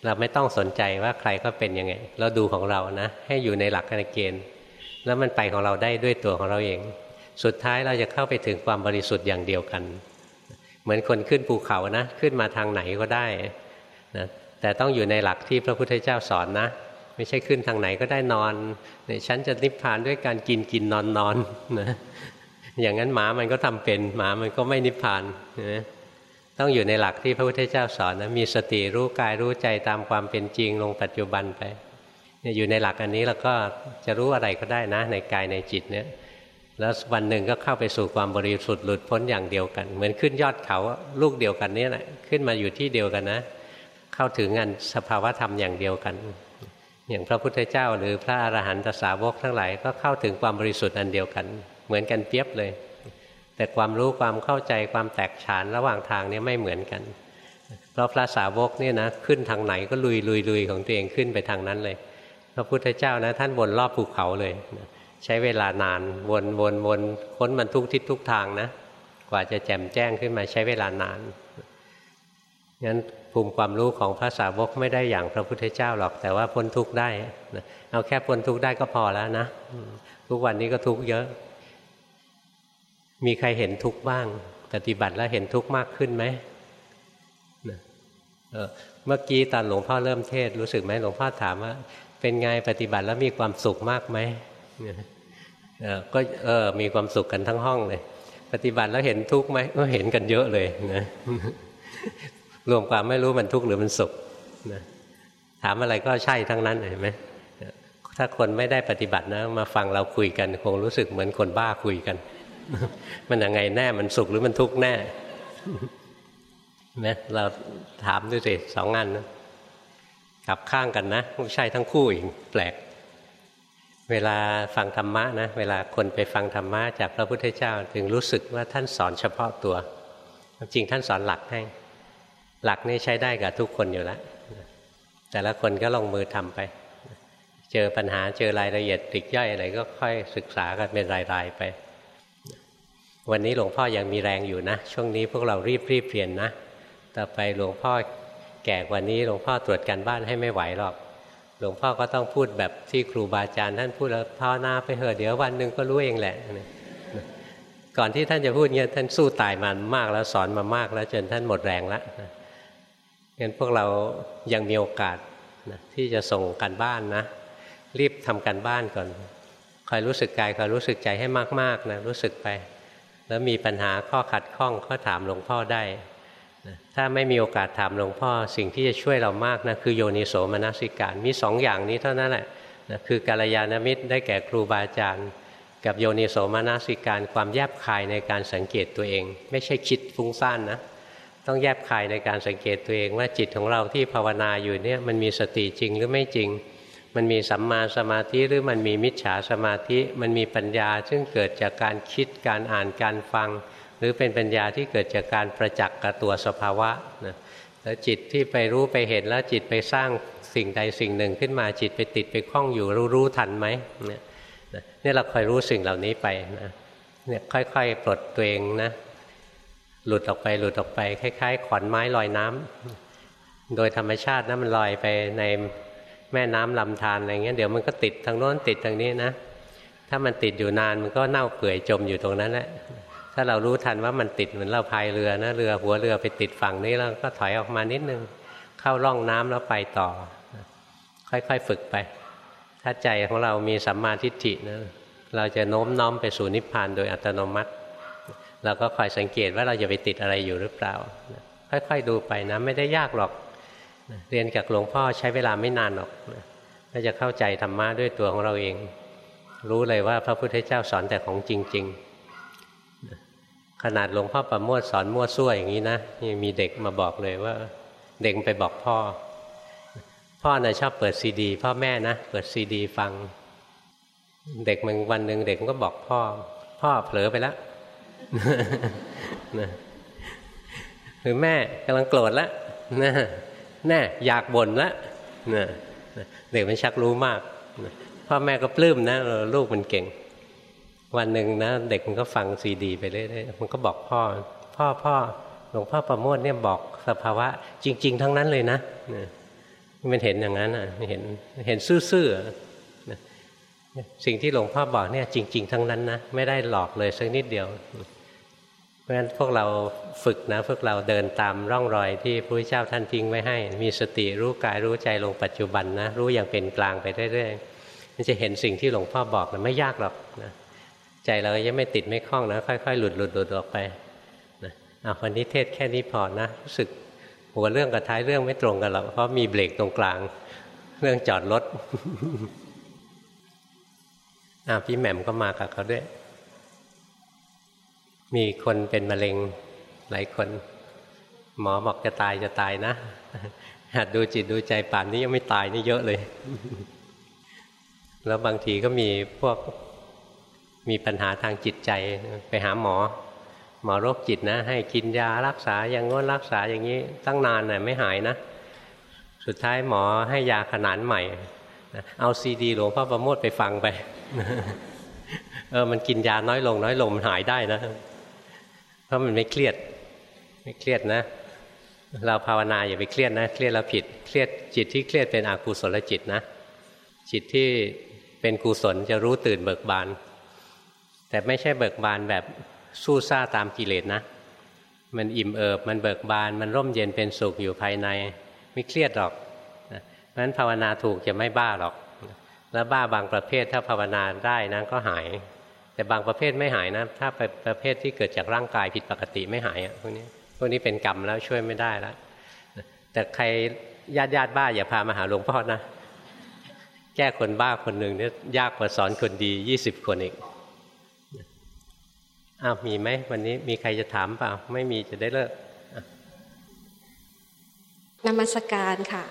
เราไม่ต้องสนใจว่าใครก็เป็นยังไง เราดูของเรานะ ให้อยู่ในหลักการเกณฑ์ แล้วมันไปของเราได้ด้วยตัวของเราเอง สุดท้ายเราจะเข้าไปถึงความบริสุทธิ์อย่างเดียวกัน เหมือนคนขึ้นภูเขานะ ขึ้นมาทางไหนก็ได้นะ แต่ต้องอยู่ในหลักที่พระพุทธเจ้าสอนนะ ไม่ใช่ขึ้นทางไหนก็ได้นอนเนี่ยฉันจะนิพพานด้วยการกินกินนอนนอนนะอย่างนั้นหมามันก็ทำเป็นหมามันก็ไม่นิพพานนะต้องอยู่ในหลักที่พระพุทธเจ้าสอนนะมีสติรู้กายรู้ใจตามความเป็นจริงลงปัจจุบันไปเนี่ยอยู่ในหลักอันนี้เราก็จะรู้อะไรก็ได้นะ ในกายในจิตเนี่ยแล้ววันหนึ่งก็เข้าไปสู่ความบริสุทธิ์หลุดพ้นอย่างเดียวกัน เหมือนขึ้นยอดเขาลูกเดียวกันนี่แหละขึ้นมาอยู่ที่เดียวกันนะ เข้าถึงงานสภาวธรรมอย่างเดียวกัน อย่างพระพุทธเจ้าหรือพระอรหันตสาวกทั้งหลายก็เข้าถึงความบริสุทธิ์อันเดียวกัน เหมือนกันเปียบเลย แต่ความรู้ความเข้าใจความแตกฉานระหว่างทางนี้ไม่เหมือนกัน เพราะพระสาวกเนี่ยนะขึ้นทางไหนก็ลุยลุยลุยของตัวเองขึ้นไปทางนั้นเลย พระพุทธเจ้านะท่านวนรอบภูเขาเลยใช้เวลานานวนวนวนค้นมันทุกทิศทุกทางนะกว่าจะแจ่มแจ้งขึ้นมาใช้เวลานานงั้น ภูมิความรู้ของพระสาวกไม่ได้อย่างพระพุทธเจ้าหรอก แต่ว่าพ้นทุกข์ได้เอาแค่พ้นทุกข์ได้ก็พอแล้วนะ ทุกวันนี้ก็ทุกข์เยอะ มีใครเห็นทุกข์บ้าง ปฏิบัติแล้วเห็นทุกข์มากขึ้นไหมเมื่อกี้ตอนหลวงพ่อเริ่มเทศ รู้สึกไหมหลวงพ่อถามว่า เป็นไงปฏิบัติแล้วมีความสุขมากไหมก็เออมีความสุขกันทั้งห้องเลย ปฏิบัติแล้วเห็นทุกข์ไหมก็เห็นกันเยอะเลยนะ รวมความไม่รู้มันทุกข์หรือมันสุขนะถามอะไรก็ใช่ทั้งนั้นเห็นไหมถ้าคนไม่ได้ปฏิบัตินะ มาฟังเราคุยกัน คงรู้สึกเหมือนคนบ้าคุยกัน มันยังไงแน่มันสุขหรือมันทุกข์แน่นะเราถามดูสิสองงานนะกลับข้างกันนะไม่ใช่ทั้งคู่อีกแปลก เวลาฟังธรรมะนะ เวลาคนไปฟังธรรมะจากพระพุทธเจ้า ถึงรู้สึกว่าท่านสอนเฉพาะตัว จริงท่านสอนหลักให้ หลักนี้ใช้ได้กับทุกคนอยู่แล้วแต่ละคนก็ลงมือทำไป เจอปัญหาเจอรายละเอียดติกย่อยอะไรก็ค่อยศึกษากันเป็นรายๆไป วันนี้หลวงพ่อยังมีแรงอยู่นะ ช่วงนี้พวกเรารีบรีบเปลี่ยนนะ ต่อไปหลวงพ่อแก่กว่านี้หลวงพ่อตรวจการบ้านให้ไม่ไหวหรอก หลวงพ่อก็ต้องพูดแบบที่ครูบาอาจารย์ท่านพูดแล้วภาวนาไปเถอะเดี๋ยววันหนึ่งก็รู้เองแหละ ก่อนที่ท่านจะพูดเงี้ยท่านสู้ตายมามากแล้วสอนมามากแล้วจนท่านหมดแรงแล้ว งั้นพวกเรายังมีโอกาสนะที่จะส่งกันบ้านนะ รีบทำกันบ้านก่อนคอยรู้สึกกายคอยรู้สึกใจให้มากๆนะรู้สึกไป แล้วมีปัญหาข้อขัดข้องก็ถามหลวงพ่อได้นะถ้าไม่มีโอกาสถามหลวงพ่อสิ่งที่จะช่วยเรามากนะคือโยนิโสมนสิการมีสองอย่างนี้เท่านั้นแหละนะคือกาลยานมิตรได้แก่ครูบาอาจารย์ กับโยนิโสมนสิการความแยบคายในการสังเกตตัวเอง ไม่ใช่คิดฟุ้งซ่านนะ ต้องแยบคายในการสังเกตตัวเองว่าจิตของเราที่ภาวนาอยู่เนี่ยมันมีสติจริงหรือไม่จริง มันมีสัมมาสมาธิหรือมันมีมิจฉาสมาธิ มันมีปัญญาซึ่งเกิดจากการคิดการอ่านการฟัง หรือเป็นปัญญาที่เกิดจากการประจักษ์กับตัวสภาวะนะแล้วจิตที่ไปรู้ไปเห็นแล้วจิตไปสร้างสิ่งใดสิ่งหนึ่งขึ้นมาจิตไปติดไปคล้องอยู่รู้รู้ทันไหมเนี่ยนี่เราคอยรู้สิ่งเหล่านี้ไปนะเนี่ยค่อยๆปลดตัวเองนะ หลุดออกไปหลุดออกไปคล้ายๆ ขอนไม้ลอยน้ำโดยธรรมชาตินะมันลอยไปในแม่น้ำลำธารอะไรเงี้ยเดี๋ยวมันก็ติดทางโน้นติดทางนี้นะ ถ้ามันติดอยู่นานมันก็เน่าเปื่อยจมอยู่ตรงนั้นแหละถ้าเรารู้ทันว่ามันติดเหมือนเราพายเรือนะเรือหัวเรือไปติดฝั่งนี้แล้วก็ถอยออกมานิดนึง เข้าร่องน้ำแล้วไปต่อ ค่อยๆฝึกไป ถ้าใจของเรามีสัมมาทิฏฐินะเราจะโน้มน้อมไปสู่นิพพานโดยอัตโนมัติ เราก็คอยสังเกตว่าเราจะไปติดอะไรอยู่หรือเปล่า ค่อยๆดูไปนะไม่ได้ยากหรอก เรียนกับหลวงพ่อใช้เวลาไม่นานหรอกก็จะเข้าใจธรรมะด้วยตัวของเราเอง รู้เลยว่าพระพุทธเจ้าสอนแต่ของจริง ๆ ขนาดหลวงพ่อประโมทสอนมั่วซั่วอย่างนี้นะยังมีเด็กมาบอกเลยว่า เด็กไปบอกพ่อ พ่อนะ่ะชอบเปิดซีดี พ่อแม่นะเปิดซีดี ฟัง เด็กมันวันหนึ่งเด็กก็บอกพ่อ พ่อเผลอไปแล้ว คือแม่กำลังโกรธแล้วนะแน่อยากบ่นละนะเด็กมันชักรู้มากพ่อแม่ก็ปลื้มนะลูกมันเก่ง วันหนึ่งนะ เด็กมันก็ฟังซีดี ไปเรื่อยๆมันก็บอกพ่อ พ่อพ่อหลวงพ่อประโมทเนี่ยบอกสภาวะ จริง ๆ ทั้งนั้นเลยนะมันเห็นอย่างนั้นอะเห็นเห็นซื่อๆสิ่งที่หลวงพ่อบอกเนี่ย จริง ๆ ทั้งนั้นนะไม่ได้หลอกเลยสักนิดเดียว ราะฉะนั้นพวกเราฝึกนะพวกเราเดินตามร่องรอยที่พระพุทธเจ้าท่านทิ้งไว้ให้ มีสติรู้กายรู้ใจลงปัจจุบันนะ รู้อย่างเป็นกลางไปเรื่อยๆมันจะเห็นสิ่งที่หลวงพ่อบอกนะไม่ยากหรอกนะใจเรายังไม่ติดไม่คล้องนะค่อยๆ หลุดหลุดหลุดออกไปนะเอาวันนี้เทศแค่นี้พอนะรู้สึกหัวเรื่องกับท้ายเรื่องไม่ตรงกันหรอกเพราะมีเบรกตรงกลาง เรื่องจอดรถอ่าพี่แหม่มก็มากับเขาด้วย มีคนเป็นมะเร็งหลายคน หมอบอกจะตายจะตายนะหัดดูจิตดูใจป่านนี้ยังไม่ตายนี่เยอะเลย แล้วบางทีก็มีพวกมีปัญหาทางจิตใจไปหาหมอ หมอโรคจิตนะ ให้กินยารักษาอย่างง้นรักษาอย่างนี้ตั้งนานน่ะไม่หายนะ สุดท้ายหมอให้ยาขนานใหม่ เอาซีดีหลวงพ่อประโมทไปฟังไป เออมันกินยาน้อยลง น้อยลงมันหายได้นะ เพราะมันไม่เครียด ไม่เครียดนะ เราภาวนาอย่าไปเครียดนะ เครียดแล้วผิด เครียดจิตที่เครียดเป็นอกุศลจิตนะ จิตที่เป็นกุศลจะรู้ตื่นเบิกบาน แต่ไม่ใช่เบิกบานแบบสู้ซ่าตามกิเลสนะ มันอิ่มเอิบ มันเบิกบาน มันร่มเย็นเป็นสุขอยู่ภายใน ไม่เครียดหรอกเพราะฉะนั้นภาวนาถูกจะไม่บ้าหรอก แล้วบ้าบางประเภทถ้าภาวนาได้นะก็หาย แต่บางประเภทไม่หายนะ ถ้าไปประเภทที่เกิดจากร่างกายผิดปกติไม่หายอะพวกนี้พวกนี้เป็นกรรมแล้วช่วยไม่ได้แล้วแต่ใครญาติญาติบ้าอย่าพามาหาหลวงพ่อนะ แก้คนบ้าคนหนึ่งเนี่ยยากกว่าสอนคนดียี่สิบคนอีกอ้าวมีไหมวันนี้มีใครจะถามเปล่า ไม่มีจะได้เลิกนมัสการค่ะ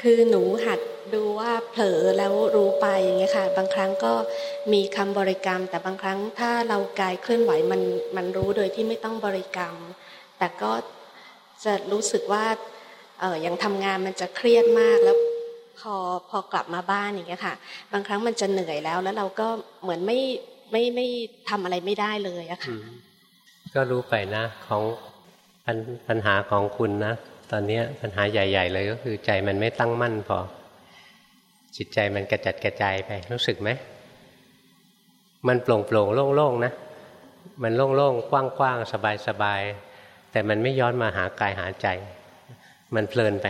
คือหนูหัดดูว่าเผลอแล้วรู้ไปอย่างเงี้ยค่ะ บางครั้งก็มีคำบริกรรม แต่บางครั้งถ้าเรากายเคลื่อนไหวมันมันรู้โดยที่ไม่ต้องบริกรรม แต่ก็จะรู้สึกว่าเออยังทำงานมันจะเครียดมากแล้วพอพอกลับมาบ้านอย่างเงี้ยค่ะ บางครั้งมันจะเหนื่อยแล้ว แล้วเราก็เหมือนไม่ไม่ไม่ทำอะไรไม่ได้เลยอะค่ะก็รู้ไปนะของปัญหาของคุณนะ ตอนนี้ปัญหาใหญ่ ๆ เลยก็คือใจมันไม่ตั้งมั่นพอ จิตใจมันกระจัดกระจายไป รู้สึกไหม มันโปร่งโปร่งโล่งๆนะ มันโล่งๆกว้างๆสบายๆแต่มันไม่ย้อนมาหากายหาใจ มันเพลินไป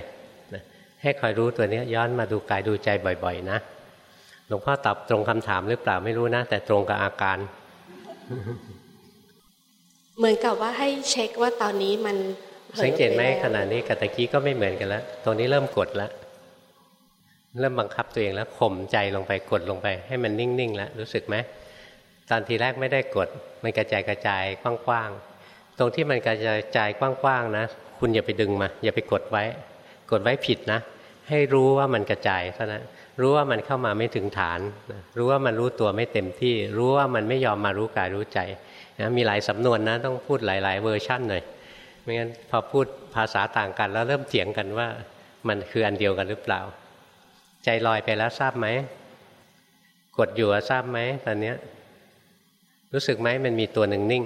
นะให้คอยรู้ตัวนี้ย้อนมาดูกายดูใจบ่อย ๆ นะหลวงพ่อตอบตรงคำถามหรือเปล่าไม่รู้นะ แต่ตรงกับอาการเหมือนกับว่าให้เช็คว่าตอนนี้มัน สังเกตไหมขณะนี้กับตะกี้ก็ไม่เหมือนกันแล้ว ตรงนี้เริ่มกดแล้ว เริ่มบังคับตัวเองแล้วข่มใจลงไปกดลงไป ให้มันนิ่งๆแล้วรู้สึกไหมตอนทีแรกไม่ได้กด มันกระจายกระจายกว้างๆตรงที่มันกระจายกว้างๆนะ คุณอย่าไปดึงมา อย่าไปกดไว้ กดไว้ผิดนะ ให้รู้ว่ามันกระจายเท่านั้นรู้ว่ามันเข้ามาไม่ถึงฐาน รู้ว่ามันรู้ตัวไม่เต็มที่ รู้ว่ามันไม่ยอมมารู้กายรู้ใจนะมีหลายสำนวนนะต้องพูดหลาย ๆ เวอร์ชั่นหน่อย ไม่งั้นพอพูดภาษาต่างกัน แล้วเริ่มเถียงกันว่า มันคืออันเดียวกันหรือเปล่า ใจลอยไปแล้วทราบไหมกดอยู่ทราบไหมตอนนี้รู้สึกไหมมันมีตัวหนึ่งนิ่ง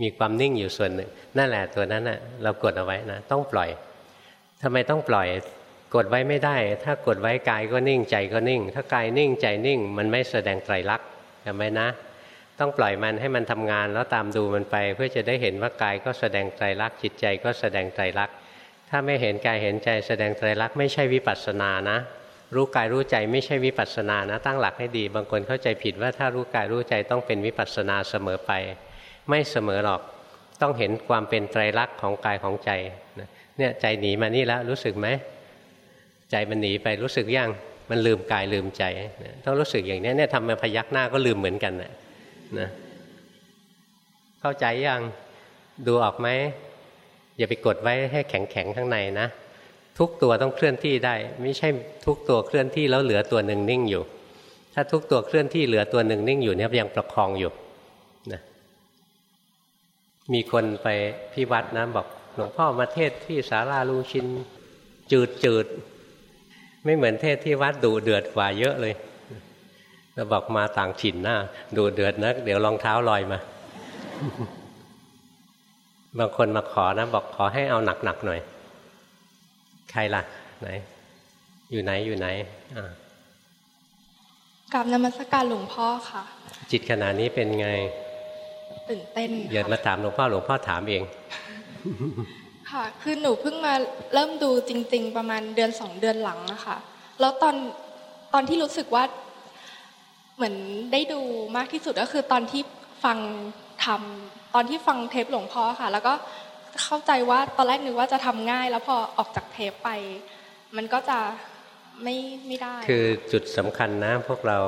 มีความนิ่งอยู่ส่วนหนึ่ง นั่นแหละตัวนั้นน่ะ เรากดเอาไว้นะต้องปล่อยทำไมต้องปล่อย กดไว้ไม่ได้ ถ้ากดไว้กายก็นิ่งใจก็นิ่ง ถ้ากายนิ่งใจนิ่ง มันไม่แสดงไตรลักษณ์จำไว้นะ ต้องปล่อยมันให้มันทำงานแล้วตามดูมันไป เพื่อจะได้เห็นว่ากายก็แสดงไตรลักษณ์จิตใจก็แสดงไตรลักษณ์ถ้าไม่เห็นกายเห็นใจแสดงไตรลักษณ์ไม่ใช่วิปัสสนานะ รู้กายรู้ใจไม่ใช่วิปัสสนานะ ตั้งหลักให้ดี บางคนเข้าใจผิดว่าถ้ารู้กายรู้ใจต้องเป็นวิปัสสนาเสมอไป ไม่เสมอหรอกต้องเห็นความเป็นไตรลักษณ์ของกายของใจเนี่ยใจหนีมานี่แล้วรู้สึกไหมใจมันหนีไปรู้สึกยังมันลืมกายลืมใจ ต้องรู้สึกอย่างนี้เนี่ยทำมาพยักหน้าก็ลืมเหมือนกันนะ นะเข้าใจยังดูออกไหมอย่าไปกดไว้ให้แข็งแข็งข้างในนะทุกตัวต้องเคลื่อนที่ได้ ไม่ใช่ทุกตัวเคลื่อนที่แล้วเหลือตัวหนึ่งนิ่งอยู่ ถ้าทุกตัวเคลื่อนที่เหลือตัวหนึ่งนิ่งอยู่เนี่ยยังประคองอยู่นะมีคนไปที่วัดนะบอกหลวงพ่อมาเทศที่สาราลุงชินจืดจืดไม่เหมือนเทศที่วัดดูเดือดกว่าเยอะเลย เราบอกมาต่างถิ่นหน้าดูเดือดนะเดี๋ยวรองเท้าลอยมา บางคนมาขอนะ บอกขอให้เอาหนักๆหน่อย ใครล่ะ ไหน อยู่ไหนอยู่ไหนอ่ากับนมัสการหลวงพ่อค่ะ จิตขณะนี้เป็นไง ตื่นเต้นอย่ามาถามหลวงพ่อหลวงพ่อถามเอง ค่ะ คือหนูเพิ่งมาเริ่มดูจริง ๆ ประมาณเดือนสองเดือนหลังนะคะแล้วตอนตอนที่รู้สึกว่า เหมือนได้ดูมากที่สุดก็คือตอนที่ฟังทำตอนที่ฟังเทปหลวงพ่อค่ะ แล้วก็เข้าใจว่าตอนแรกนึกว่าจะทำง่าย แล้วพอออกจากเทปไป มันก็จะไม่ไม่ได้ คือจุดสำคัญนะ พวกเรา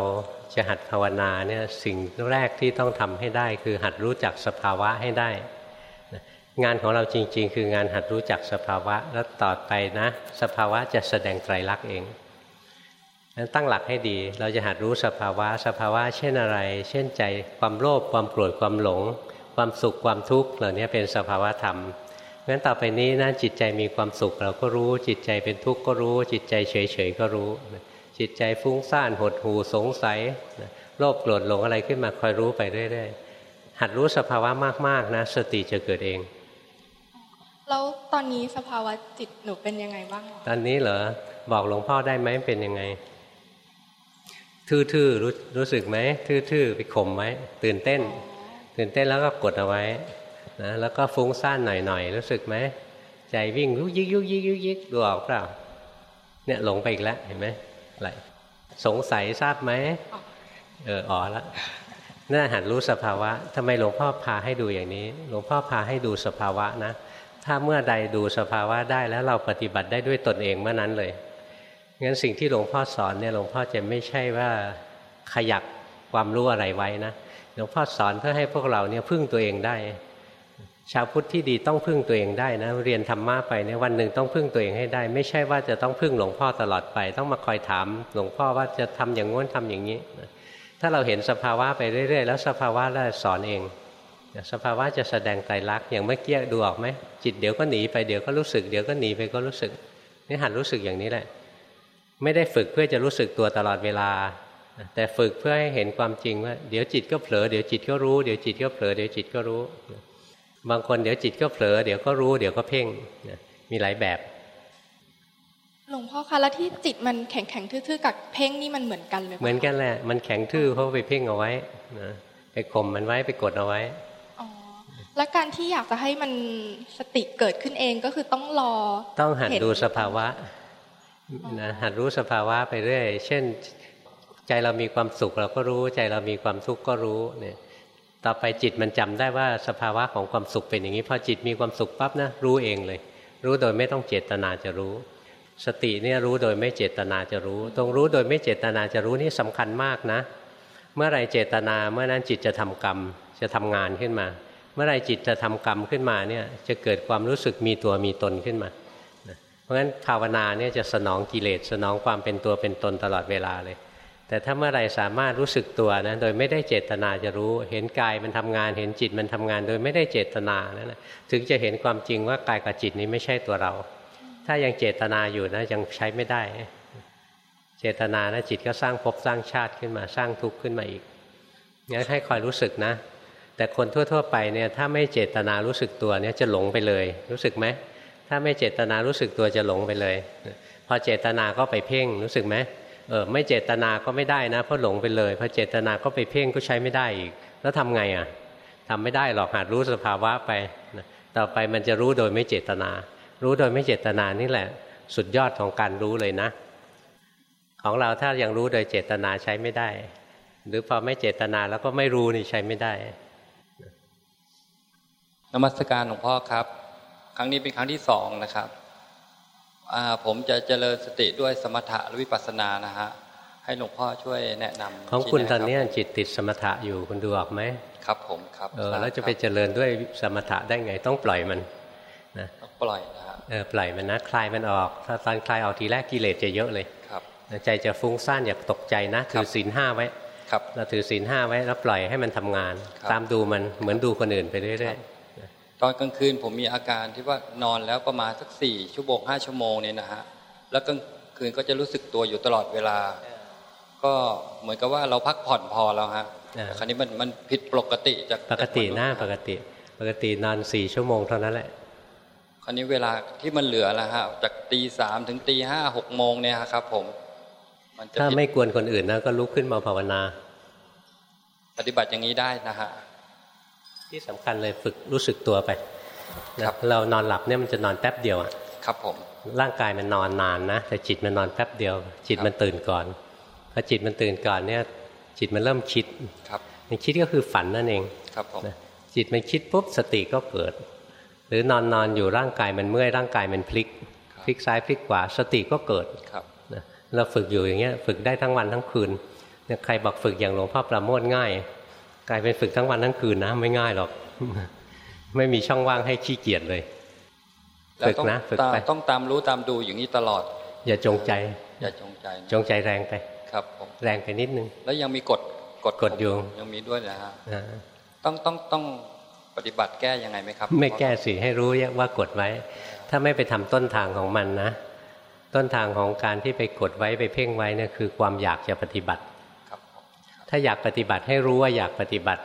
จะหัดภาวนาเนี่ยสิ่งแรกที่ต้องทำให้ได้ คือหัดรู้จักสภาวะให้ได้ งานของเราจริง ๆ คืองานหัดรู้จักสภาวะแล้วต่อไปนะ สภาวะจะแสดงไตรลักษณ์เอง นั้นตั้งหลักให้ดี เราจะหัดรู้สภาวะสภาวะเช่นอะไร เช่นใจความโลภความโกรธความหลง ความสุขความทุกข์เหล่านี้เป็นสภาวะธรรมงั้นต่อไปนี้นะจิตใจมีความสุขเราก็รู้ จิตใจเป็นทุกข์ก็รู้ จิตใจเฉยๆก็รู้ จิตใจฟุ้งซ่านหดหูสงสัยโลภโกรธหลงอะไรขึ้นมาคอยรู้ไปเรื่อยๆหัดรู้สภาวะมากๆนะ สติจะเกิดเองแล้วตอนนี้สภาวะจิตหนูเป็นยังไงบ้างตอนนี้เหรอบอกหลวงพ่อได้ไหมเป็นยังไง ทื่อๆรู้รู้สึกไหมทื่อๆไปข่มไว้ ตื่นเต้น ตื่นเต้นแล้วก็กดเอาไว้นะแล้วก็ฟุ้งซ่านหน่อยๆรู้สึกไหมใจวิ่งยุกยิกยุกยิกยุกยิกดูออกเปล่าเนี่ยหลงไปอีกแล้วเห็นไหมอะไรสงสัยทราบไหมเอออ๋อแล้วน่าหัดรู้สภาวะทำไมหลวงพ่อพาให้ดูอย่างนี้ หลวงพ่อพาให้ดูสภาวะนะ ถ้าเมื่อใดดูสภาวะได้แล้วเราปฏิบัติได้ด้วยตนเองเมื่อนั้นเลย งั้นสิ่งที่หลวงพ่อสอนเนี่ยหลวงพ่อจะไม่ใช่ว่าขยักความรู้อะไรไว้นะหลวงพ่อสอนเพื่อให้พวกเราเนี่ยพึ่งตัวเองได้ ชาวพุทธที่ดีต้องพึ่งตัวเองได้นะ เรียนธรรมะไปในวันหนึ่งต้องพึ่งตัวเองให้ได้ ไม่ใช่ว่าจะต้องพึ่งหลวงพ่อตลอดไป ต้องมาคอยถามหลวงพ่อว่าจะทำอย่างง้นทำอย่างนี้ ถ้าเราเห็นสภาวะไปเรื่อย ๆ แล้วสภาวะได้สอนเองสภาวะจะแสดงไตรลักษณ์อย่างเมื่อกี้ดูออกไหมจิตเดี๋ยวก็หนีไปเดี๋ยวก็รู้สึก เดี๋ยวก็หนีไปก็รู้สึกนี่หัดรู้สึกอย่างนี้แหละ ไม่ได้ฝึกเพื่อจะรู้สึกตัวตลอดเวลา แต่ฝึกเพื่อให้เห็นความจริงว่า เดี๋ยวจิตก็เผลอเดี๋ยวจิตก็รู้เดี๋ยวจิตก็เผลอเดี๋ยวจิตก็รู้ บางคนเดี๋ยวจิตก็เผลอเดี๋ยวก็รู้เดี๋ยวก็เพ่งมีหลายแบบ หลวงพ่อคะแล้วที่จิตมันแข็งแข็งทื่อๆกับเพ่งนี่มันเหมือนกันเลยเหมือนกันแหละมันแข็งทื่อเพราะไปเพ่งเอาไว้นะไปข่มมันไว้ไปกดเอาไว้อ๋อแล้วการที่อยากจะให้มันสติเกิดขึ้นเองก็คือต้องรอ ต้องหันดูสภาวะ นะหัดรู้สภาวะไปเรื่อย เช่นใจเรามีความสุขเราก็รู้ ใจเรามีความทุกข์ก็รู้เนี่ยต่อไปจิตมันจำได้ว่าสภาวะของความสุขเป็นอย่างนี้พอจิตมีความสุขปั๊บนะรู้เองเลย รู้โดยไม่ต้องเจตนาจะรู้ สติเนี่ยรู้โดยไม่เจตนาจะรู้ ตรงรู้โดยไม่เจตนาจะรู้นี่สำคัญมากนะ เมื่อไรเจตนาเมื่อนั้นจิตจะทำกรรมจะทำงานขึ้นมา เมื่อไรจิตจะทำกรรมขึ้นมาเนี่ยจะเกิดความรู้สึกมีตัวมีตนขึ้นมา ราะฉะนั้นภาวนาเนี่ยจะสนองกิเลสสนองความเป็นตัวเป็นตนตลอดเวลาเลย แต่ถ้าเมื่อไรสามารถรู้สึกตัวนะโดยไม่ได้เจตนาจะรู้ เห็นกายมันทำงาน เห็นจิตมันทำงาน โดยไม่ได้เจตนานั่นนะถึงจะเห็นความจริงว่ากายกับจิตนี้ไม่ใช่ตัวเรา ถ้ายังเจตนาอยู่นะยังใช้ไม่ได้ เจตนานะจิตก็สร้างภพสร้างชาติขึ้นมาสร้างทุกข์ขึ้นมาอีกงั้นให้คอยรู้สึกนะ แต่คนทั่ว ๆ ไปเนี่ยถ้าไม่เจตนารู้สึกตัวเนี่ยจะหลงไปเลย รู้สึกไหม ถ้าไม่เจตนารู้สึกตัวจะหลงไปเลย พอเจตนาก็ไปเพ่งรู้สึกไหมเออไม่เจตนาก็ไม่ได้นะเพราะหลงไปเลยพอเจตนาก็ไปเพ่งก็ใช้ไม่ได้อีก แล้วทำไงอะทำไม่ได้หรอกหัดรู้สภาวะไปนะต่อไปมันจะรู้โดยไม่เจตนา รู้โดยไม่เจตนานี่แหละ สุดยอดของการรู้เลยนะ ของเราถ้ายังรู้โดยเจตนาใช้ไม่ได้ หรือพอไม่เจตนาแล้วก็ไม่รู้นี่ใช้ไม่ได้นมัสการหลวงพ่อครับ ครั้งนี้เป็นครั้งที่สองนะครับผมจะเจริญสติด้วยสมถะและวิปัสสนานะฮะให้หลวงพ่อช่วยแนะนำของคุณตอนนี้จิตติดสมถะอยู่คุณดูออกไหมครับผมครับเออแล้วจะไปเจริญด้วยสมถะได้ไงต้องปล่อยมันนะปล่อยนะฮะเออปล่อยมันนะคลายมันออกถ้าตอนคลายออกทีแรกกิเลสจะเยอะเลยครับใจจะฟุ้งซ่านอย่าตกใจนะถือศีลห้าไว้ครับเราถือศีลห้าไว้แล้วปล่อยให้มันทำงาน ตามดูมันเหมือนดูคนอื่นไปเรื่อย ตอนกลางคืนผมมีอาการที่ว่านอนแล้วประมาณสักสี่ชั่วโมงห้าชั่วโมงเนี่ยนะฮะแล้วกลางคืนก็จะรู้สึกตัวอยู่ตลอดเวลา ก็เหมือนกับว่าเราพักผ่อนพอแล้วฮะคราวนี้มันมันผิดปกติจากปกติหน้าปกติ ปกตินอนสี่ชั่วโมงเท่านั้นแหละคราวนี้เวลาที่มันเหลือแล้วฮะจากตีสามถึงตีห้าหกโมงเนี่ยครับผมถ้าไม่กวนคนอื่นนะก็ลุกขึ้นมาภาวนา ปฏิบัติอย่างนี้ได้นะฮะ ที่สำคัญเลยฝึกรู้สึกตัวไปนะเรานอนหลับเนี่ยมันจะนอนแป๊บเดียวอะครับผมร่างกายมันนอนนานนะแต่จิตมันนอนแป๊บเดียว จิตมันตื่นก่อนพอจิตมันตื่นก่อนเนี่ยจิตมันเริ่มคิดครับมันคิดก็คือฝันนั่นเองครับผมจิตมันคิดปุ๊บสติก็เกิด หรือนอนนอนอยู่ร่างกายมันเมื่อยร่างกายมันพลิก พลิกซ้ายพลิกขวาสติก็เกิดครับเราฝึกอยู่อย่างเงี้ยฝึกได้ทั้งวันทั้งคืนเนี่ยใครบอกฝึกอย่างหลวงพ่อประโมทง่าย กลายเป็นฝึกทั้งวันทั้งคืนนะไม่ง่ายหรอก ไม่มีช่องว่างให้ขี้เกียจเลยฝึกนะฝึกไปต้องตามรู้ตามดูอย่างนี้ตลอด อย่าจงใจ อย่าจงใจ จงใจแรงไป ครับผมแรงไปนิดนึง แล้วยังมีกฎกฎกฎอยู่ยังมีด้วยนะฮะต้องต้องต้องปฏิบัติแก้ยังไงไหมครับ ไม่แก้สิให้รู้ว่ากดไว้ ถ้าไม่ไปทำต้นทางของมันนะ ต้นทางของการที่ไปกดไว้ไปเพ่งไว้นี่คือความอยากจะปฏิบัติ ถ้าอยากปฏิบัติให้รู้ว่าอยากปฏิบัติ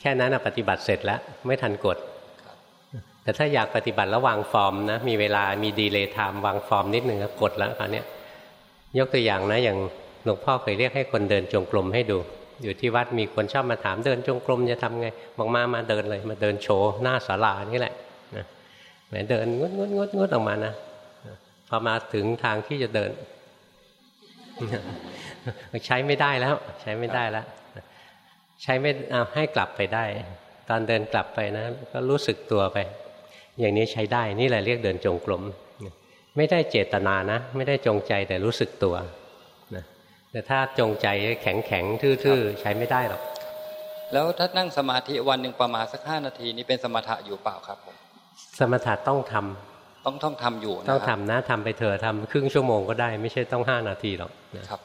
แค่นั้นปฏิบัติเสร็จแล้วไม่ทันกด แต่ถ้าอยากปฏิบัติแล้ววางฟอร์มนะมีเวลามี delay time วางฟอร์มนิดหนึ่งก็กดแล้วคราวนี้ยกตัวอย่างนะอย่างหลวงพ่อเคยเรียกให้คนเดินจงกรมให้ดู อยู่ที่วัดมีคนชอบมาถามเดินจงกรมจะทำไงบอกมามาเดินเลย มาเดินโชว์หน้าศาลานี่แหละนะแหมเดินงดงดงดงดออกมานะพอมาถึงทางที่จะเดิน ใช้ไม่ได้แล้ว ใช้ไม่ได้แล้ว ใช้ไม่เอาให้กลับไปได้ ตอนเดินกลับไปนะ ก็รู้สึกตัวไป อย่างนี้ใช้ได้นี่แหละเรียกเดินจงกรมไม่ได้เจตนานะ ไม่ได้จงใจแต่รู้สึกตัวนะแต่ถ้าจงใจแข็งแข็งทื่อๆ ใช้ไม่ได้หรอกแล้วถ้านั่งสมาธิวันหนึ่งประมาณสักห้านาทีนี้เป็นสมถะอยู่เปล่าครับผมสมถะต้องทำ ต้องต้องทำอยู่ต้องทำนะทำไปเถอะทำครึ่งชั่วโมงก็ได้ไม่ใช่ต้องห้านาทีหรอกครับ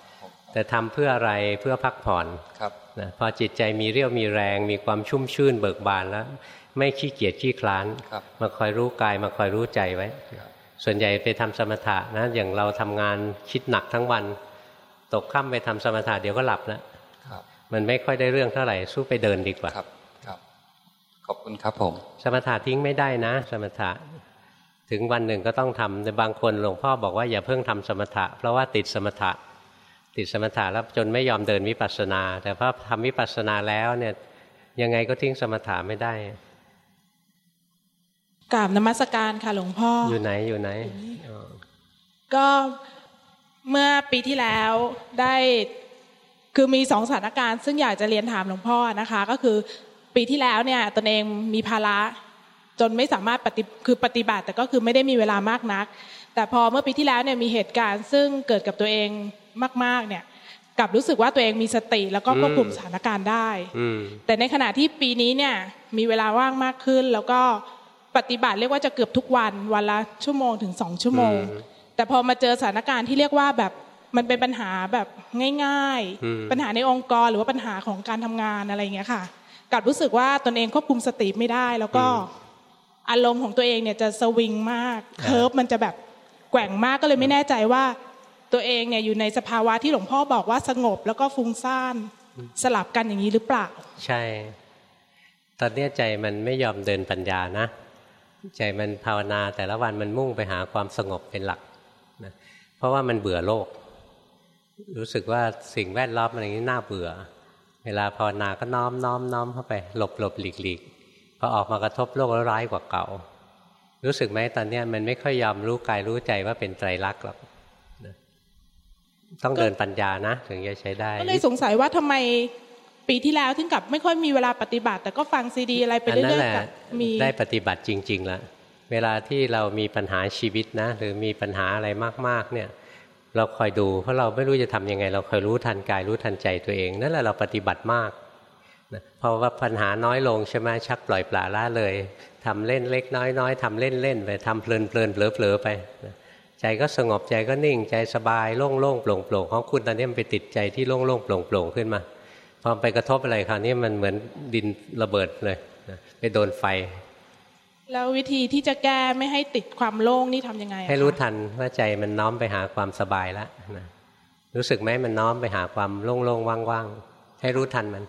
แต่ทำเพื่ออะไรเพื่อพักผ่อนครับนะพอจิตใจมีเรี่ยวมีแรง มีความชุ่มชื่นเบิกบานแล้ว ไม่ขี้เกียจขี้คลานมาคอยรู้กายมาคอยรู้ใจไว้ ส่วนใหญ่ไปทำสมถะนะอย่างเราทำงานคิดหนักทั้งวัน ตกค่ำไปทำสมถะเดี๋ยวก็หลับแล้วมันไม่ค่อยได้เรื่องเท่าไหร่สู้ไปเดินดีกว่าครับ ครับ ขอบคุณครับผม สมถะทิ้งไม่ได้นะ สมถะ ถึงวันหนึ่งก็ต้องทำแต่บางคนหลวงพ่อบอกว่าอย่าเพิ่งทำสมถะ เพราะว่าติดสมถะ ติดสมถะแล้วจนไม่ยอมเดินวิปัสสนา แต่พอทำวิปัสสนาแล้วเนี่ยยังไงก็ทิ้งสมถะไม่ได้กราบนมัสการค่ะหลวงพ่อ อยู่ไหนอยู่ไหน ก็เมื่อปีที่แล้วได้คือมีสองสถานการณ์ ซึ่งอยากจะเรียนถามหลวงพ่อนะคะ ก็คือปีที่แล้วเนี่ยตนเองมีภาระ จนไม่สามารถปฏิคือปฏิบัติ แต่ก็คือไม่ได้มีเวลามากนัก แต่พอเมื่อปีที่แล้วเนี่ยมีเหตุการณ์ ซึ่งเกิดกับตัวเองมาก ๆ เนี่ยกับรู้สึกว่าตัวเองมีสติแล้วก็ควบคุมสถานการณ์ได้แต่ในขณะที่ปีนี้เนี่ยมีเวลาว่างมากขึ้น แล้วก็ปฏิบัติเรียกว่าจะเกือบทุกวันวันละชั่วโมงถึงสองชั่วโมง แต่พอมาเจอสถานการณ์ที่เรียกว่าแบบมันเป็นปัญหาแบบง่าย ๆ ปัญหาในองค์กรหรือว่าปัญหาของการทำงานอะไรอย่างเงี้ยค่ะกับรู้สึกว่าตนเองควบคุมสติไม่ได้ แล้วก็ อารมณ์ของตัวเองเนี่ยจะสวิงมากเคิร์ฟมันจะแบบแกว่งมากก็เลยไม่แน่ใจว่าตัวเองเนี่ยอยู่ในสภาวะที่หลวงพ่อบอกว่าสงบแล้วก็ฟุ้งซ่านสลับกันอย่างนี้หรือเปล่า ใช่ ตอนนี้ใจมันไม่ยอมเดินปัญญานะ ใจมันภาวนาแต่ละวันมันมุ่งไปหาความสงบเป็นหลักนะเพราะว่ามันเบื่อโลก รู้สึกว่าสิ่งแวดล้อมอะไรนี้น่าเบื่อ เวลาภาวนาก็น้อมน้อมน้อมเข้าไปหลบหลบหลีกหลีกพ อออกมากระทบโลกแล้วร้ายกว่าเก่า รู้สึกไหมตอนนี้มันไม่ค่อยยอมรู้กายรู้ใจว่าเป็นไตรลักษณ์หรอกต้องเดินปัญญานะ ถึงจะใช้ได้ ก็เลยสงสัยว่าทำไมปีที่แล้วถึงกับไม่ค่อยมีเวลาปฏิบัติ แต่ก็ฟังซีดีอะไรไปเรื่อยๆกับมีได้ปฏิบัติจริง ๆ แล้ว เวลาที่เรามีปัญหาชีวิตนะ หรือมีปัญหาอะไรมาก ๆ เนี่ย เราคอยดู เพราะเราไม่รู้จะทํำยังไง เราคอยรู้ทันกายรู้ทันใจตัวเอง นั่นแหละเราปฏิบัติมากนะ พอว่าปัญหาน้อยลงใช่ไหมชักปล่อยปละละเลยทำเล่นเล็กน้อยน้อยทำเล่นเล่นไปทำเพลินเพลินเผลอเผลอไปนะใจก็สงบใจก็นิ่งใจสบายโล่งโล่งโปร่งโปร่งของคุณตอนนี้มันไปติดใจที่โล่งโล่งโปร่งโปร่งขึ้นมาพอไปกระทบอะไรคราวนี้มันเหมือนดินระเบิดเลยไปโดนไฟ แล้ววิธีที่จะแก้ไม่ให้ติดความโล่งนี่ทํำยังไง ให้รู้ทันว่าใจมันน้อมไปหาความสบายแล้วนะรู้สึกไหมมันน้อมไปหาความโล่งโล่งว่างๆให้รู้ทันมัน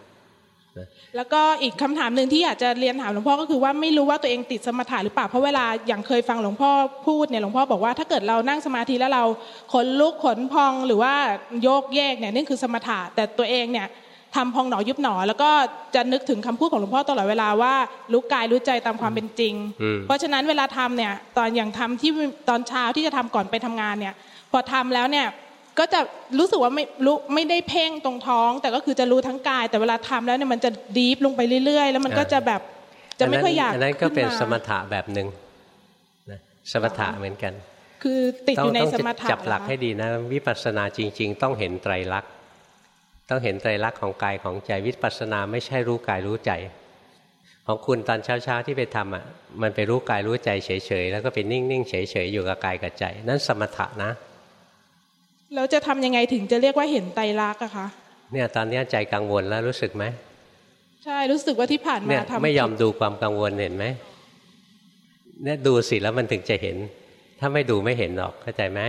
แล้วก็อีกคำถามหนึ่งที่อยากจะเรียนถามหลวงพ่อก็คือว่าไม่รู้ว่าตัวเองติดสมถะหรือเปล่าเพราะเวลาอย่างเคยฟังหลวงพ่อพูดเนี่ยหลวงพ่อบอกว่าถ้าเกิดเรานั่งสมาธิแล้วเราขนลุกขนพองหรือว่าโยกแยกเนี่ยนี่คือสมถะแต่ตัวเองเนี่ยทำพองหนอยุบหนอ แล้วก็จะนึกถึงคำพูดของหลวงพ่อตลอดเวลาว่ารู้กายรู้ใจตามความเป็นจริง เพราะฉะนั้นเวลาทำเนี่ยตอนอย่างทำที่ตอนเช้าที่จะทำก่อนไปทำงานเนี่ยพอทำแล้วเนี่ย ก็จะรู้สึกว่าไม่รู้ไม่ได้เพ่งตรงท้อง แต่ก็คือจะรู้ทั้งกาย แต่เวลาทำแล้วเนี่ยมันจะดีฟลงไปเรื่อย ๆ แล้วมันก็จะแบบจะไม่ค่อยอยากอันนั้นก็เป็นสมถะแบบหนึ่งสมถะเหมือนกัน คือติดอยู่ในสมถะจับหลักให้ดีนะ วิปัสสนาจริง ๆ ต้องเห็นไตรลักษณ์ต้องเห็นไตรลักษณ์ของกายของใจวิปัสสนาไม่ใช่รู้กายรู้ใจ ของคุณตอนเช้าๆที่ไปทำอะมันไปรู้กายรู้ใจเฉยๆแล้วก็เป็นนิ่งๆเฉยๆอยู่กับกายกับใจ นั่นสมถะนะ แล้วจะทำยังไงถึงจะเรียกว่าเห็นไตรลักษณ์อะคะเนี่ยตอนนี้ใจกังวลแล้วรู้สึกไหมใช่รู้สึกว่าที่ผ่านมาทำไม่ยอมดูความกังวลเห็นไหมเนี่ยดูสิแล้วมันถึงจะเห็น ถ้าไม่ดูไม่เห็นหรอกเข้าใจไหม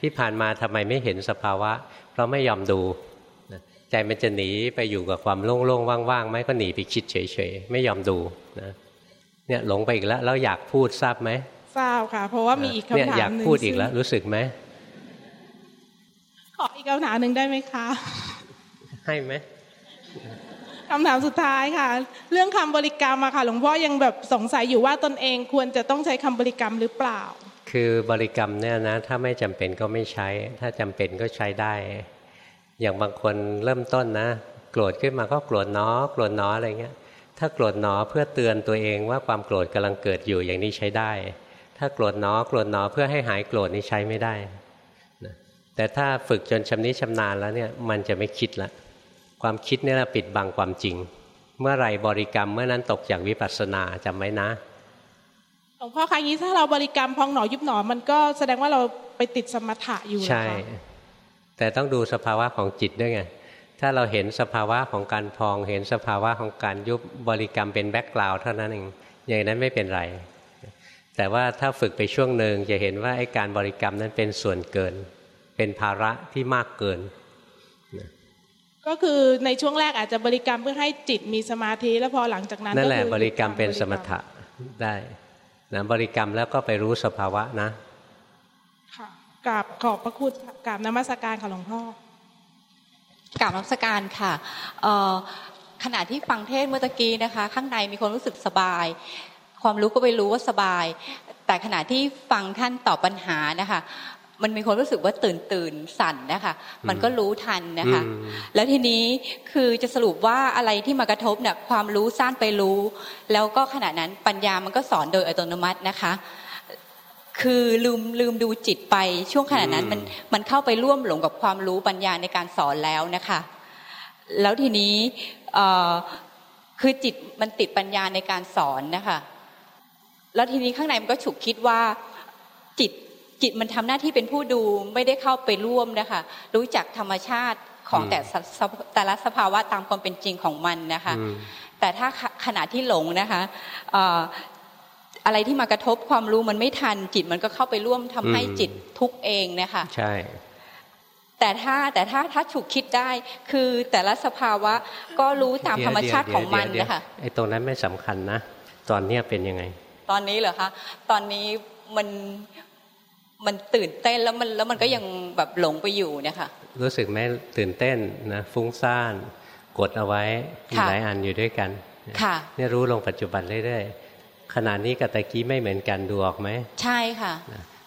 ที่ผ่านมาทำไมไม่เห็นสภาวะ เพราะไม่ยอมดูใจมันจะหนีไปอยู่กับความโล่งๆว่างๆไหมก็หนีไปคิดเฉยๆไม่ยอมดูนะเนี่ยหลงไปอีกแล้วแล้วอยากพูดทราบไหมทราบค่ะ เพราะว่ามีอีกคำถามหนึ่งอยากพูดอีกแล้วรู้สึกไหมข ออีกคำถามหนึ่งได้ไหมคะ ให้ไหมคำถามสุดท้ายค่ะ เรื่องคำบริกรรมอะค่ะ หลวงพ่อยังแบบสงสัยอยู่ว่าตนเองควรจะต้องใช้คำบริกรรมหรือเปล่า คือบริกรรมเนี่ยนะ ถ้าไม่จำเป็นก็ไม่ใช้ ถ้าจำเป็นก็ใช้ได้ อย่างบางคนเริ่มต้นนะ โกรธขึ้นมาก็โกรธน้อโกรธน้ออะไรเงี้ย ถ้าโกรธน้อเพื่อเตือนตัวเองว่าความโกรธกำลังเกิดอยู่อย่างนี้ใช้ได้ ถ้าโกรธน้อโกรธน้อเพื่อให้หายโกรธนี่ใช้ไม่ได้ แต่ถ้าฝึกจนชำนิชำนาญแล้วเนี่ยมันจะไม่คิดละ ความคิดนี่แหละปิดบังความจริง เมื่อไรบริกรรมเมื่อนั้นตกจากวิปัสสนาจำไว้นะหลวงพ่อคะงี้ถ้าเราบริกรรมพองหนอยุบหนอมันก็แสดงว่าเราไปติดสมถะอยู่ใช่ แต่ต้องดูสภาวะของจิตด้วยไงถ้าเราเห็นสภาวะของการพอง เห็นสภาวะของการยุบบริกรรมเป็นแบ็กกราวด์เท่านั้นเองอย่างนั้นไม่เป็นไร แต่ว่าถ้าฝึกไปช่วงหนึ่งจะเห็นว่าไอ้การบริกรรมนั้นเป็นส่วนเกิน เป็นภาระที่มากเกิน ก็คือในช่วงแรกอาจจะบริกรรมเพื่อให้จิตมีสมาธิแล้วพอหลังจากนั้นนั่นแหละบริกรรมเป็นสมถะได้นะบริกรรมแล้วก็ไปรู้สภาวะนะค่ะกราบขอบพระคุณกราบนมัสการค่ะหลวงพ่อกราบนมัสการค่ะขณะที่ฟังเทศเมื่อกี้นะคะ ข้างในมีคนรู้สึกสบาย ความรู้ก็ไปรู้ว่าสบาย แต่ขณะที่ฟังท่านตอบปัญหานะคะ มันมีความรู้สึกว่าตื่นตื่นสั่นนะคะ มันก็รู้ทันนะคะ แล้วทีนี้คือจะสรุปว่าอะไรที่มากระทบเนี่ยความรู้สั้นไปรู้ แล้วก็ขณะนั้นปัญญามันก็สอนโดยอัตโนมัตินะคะ คือลืมลืมดูจิตไปช่วงขณะนั้นมันมันเข้าไปร่วมหลงกับความรู้ปัญญาในการสอนแล้วนะคะ แล้วทีนี้คือจิตมันติดปัญญาในการสอนนะคะ แล้วทีนี้ข้างในมันก็ฉุกคิดว่าจิต จิตมันทำหน้าที่เป็นผู้ดูไม่ได้เข้าไปร่วมนะคะรู้จักธรรมชาติของแต่แต่ละสภาวะตามความเป็นจริงของมันนะคะ แต่ถ้าขณะที่หลงนะคะอะไรที่มากระทบความรู้มันไม่ทันจิตมันก็เข้าไปร่วมทำให้จิตทุกเองนะคะใช่แต่ถ้าแต่ถ้าถ้าฉุกคิดได้คือแต่ละสภาวะก็รู้ตามธรรมชาติของมันนะคะไอ้ตรงนั้นไม่สำคัญนะ ตอนเนี้ยเป็นยังไง ตอนนี้เหรอคะ ตอนนี้มัน มันตื่นเต้นแล้วมันแล้วมันก็ยังแบบหลงไปอยู่เนี่ยค่ะ รู้สึกไหมตื่นเต้นนะฟุ้งซ่านกดเอาไว้หลายอันอยู่ด้วยกันค่ะเนี่ยรู้ลงปัจจุบันเรื่อยๆขณะนี้กับตะกี้ไม่เหมือนกันดูออกไหมใช่ค่ะ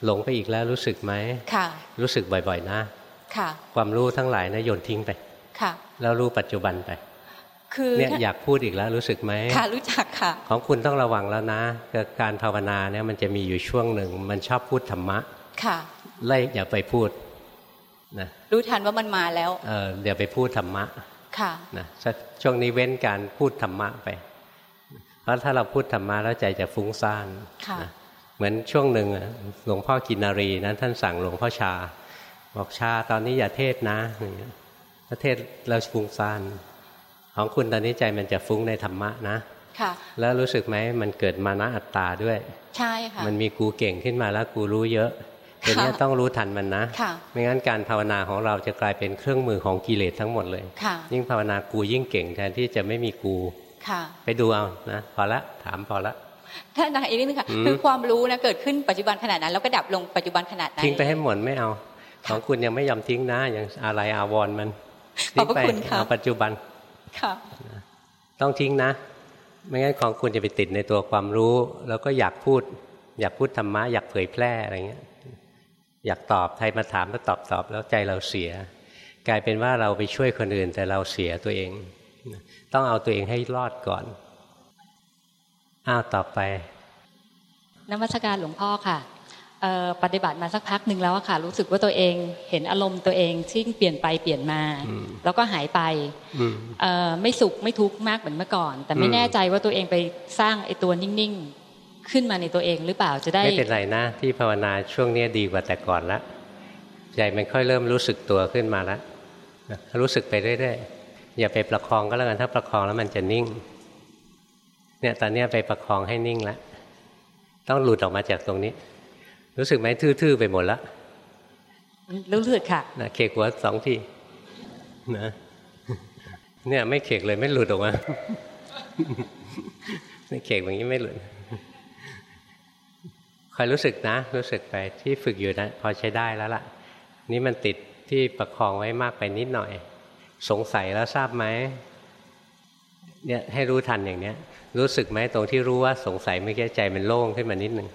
หลงไปอีกแล้วรู้สึกไหมค่ะ รู้สึกบ่อยๆนะ ค่ะ ความรู้ทั้งหลายนะโยนทิ้งไปค่ะ แล้วรู้ปัจจุบันไปคือเนี่ยอยากพูดอีกแล้วรู้สึกไหมค่ะรู้จักค่ะ ของคุณต้องระวังแล้วนะการภาวนาเนี่ยมันจะมีอยู่ช่วงหนึ่งมันชอบพูดธรรมะ ค่ะไล่อย่าไปพูดนะรู้ทันว่ามันมาแล้ว เออเดี๋ยวไปพูดธรรมะ ค่ะนะช่วงนี้เว้นการพูดธรรมะไป เพราะถ้าเราพูดธรรมะแล้วใจจะฟุ้งซ่านค่ะเหมือนช่วงหนึ่งหลวงพ่อกินนารีนะท่านสั่งหลวงพ่อชา บอกชาตอนนี้อย่าเทศนะถ้าเทศเราฟุ้งซ่านของคุณตอนนี้ใจมันจะฟุ้งในธรรมะนะค่ะ แล้วรู้สึกไหมมันเกิดมานะอัตตาด้วย ใช่ค่ะ มันมีกูเก่งขึ้นมาแล้วกูรู้เยอะ ตัวนี้ต้องรู้ทันมันนะไม่งั้นการภาวนาของเราจะกลายเป็นเครื่องมือของกิเลสทั้งหมดเลยยิ่งภาวนากูยิ่งเก่งแทนที่จะไม่มีกูไปดูเอานะพอละถามพอละถ้านาอีกนิดนึงค่ะคือความรู้นะเกิดขึ้นปัจจุบันขนาดนั้น แล้วก็ดับลงปัจจุบันขนาดนั้นทิ้งไปให้หมดไม่เอา ของคุณยังไม่ยอมทิ้งนะยังอะไรอาวรมันทิ้งไปเอาปัจจุบันค่ะต้องทิ้งนะ ไม่งั้นของคุณจะไปติดในตัวความรู้ แล้วก็อยากพูด อยากพูดธรรมะอยากเผยแพร่อะไรเงี้ย อยากตอบใครมาถามแล้วตอบตอบแล้วใจเราเสีย กลายเป็นว่าเราไปช่วยคนอื่น แต่เราเสียตัวเอง ต้องเอาตัวเองให้รอดก่อนอ้าวต่อไปนมัสการหลวงพ่อค่ะปฏิบัติมาสักพักหนึ่งแล้วค่ะ รู้สึกว่าตัวเองเห็นอารมณ์ตัวเองที่เปลี่ยนไปเปลี่ยนมา แล้วก็หายไปไม่สุขไม่ทุกข์มากเหมือนเมื่อก่อน แต่ไม่แน่ใจว่าตัวเองไปสร้างไอ้ตัวนิ่ง ขึ้นมาในตัวเองหรือเปล่าจะได้ ไม่เป็นไรนะที่ภาวนาช่วงนี้ดีกว่าแต่ก่อนละใจมันค่อยเริ่มรู้สึกตัวขึ้นมาแล้วรู้สึกไปเรื่อยๆอย่าไปประคองก็แล้วกันถ้าประคองแล้วมันจะนิ่ง เนี่ยตอนนี้ไปประคองให้นิ่งแล้วต้องหลุดออกมาจากตรงนี้ รู้สึกไหมทื่อๆไปหมดแล้วรู้สึกค่ะนะเคกหัวสองทีนะเนี่ยไม่เคกเลยไม่หลุดออกมาไม่เคกอย่างนี้ไม่หลุด คอยรู้สึกนะ รู้สึกไปที่ฝึกอยู่นะพอใช้ได้แล้วล่ะ นี่มันติดที่ประคองไว้มากไปนิดหน่อย สงสัยแล้วทราบไหมเนี่ยให้รู้ทันอย่างเนี้ย รู้สึกไหมตรงที่รู้ว่าสงสัยไม่แก้ใจมันโล่งขึ้นมานิดหนึ่ง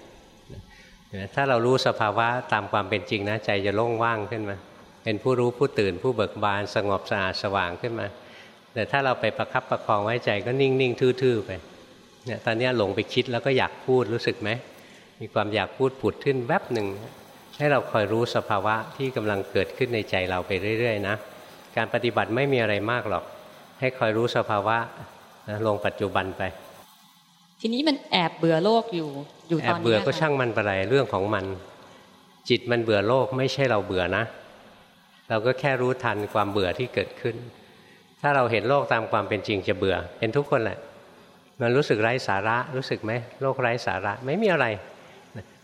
ถ้าเรารู้สภาวะตามความเป็นจริงนะใจจะโล่งว่างขึ้นมา เป็นผู้รู้ผู้ตื่นผู้เบิกบานสงบสะอาดสว่างขึ้นมา แต่ถ้าเราไปประคับประคองไว้ใจก็นิ่งๆ ทื่อๆไปเนี่ยตอนนี้หลงไปคิดแล้วก็อยากพูดรู้สึกไหม มีความอยากพูดผุดขึ้นแวบหนึ่ง ให้เราคอยรู้สภาวะที่กำลังเกิดขึ้นในใจเราไปเรื่อย ๆ นะ การปฏิบัติไม่มีอะไรมากหรอก ให้คอยรู้สภาวะนะลงปัจจุบันไป ทีนี้มันแอบเบื่อโลกอยู่อยู่ตอนนี้แอบเบื่อก็ช่างมันไปไรเรื่องของมัน จิตมันเบื่อโลกไม่ใช่เราเบื่อนะ เราก็แค่รู้ทันความเบื่อที่เกิดขึ้น ถ้าเราเห็นโลกตามความเป็นจริงจะเบื่อเป็นทุกคนแหละมันรู้สึกไร้สาระรู้สึกไหมโลกไร้สาระไม่มีอะไร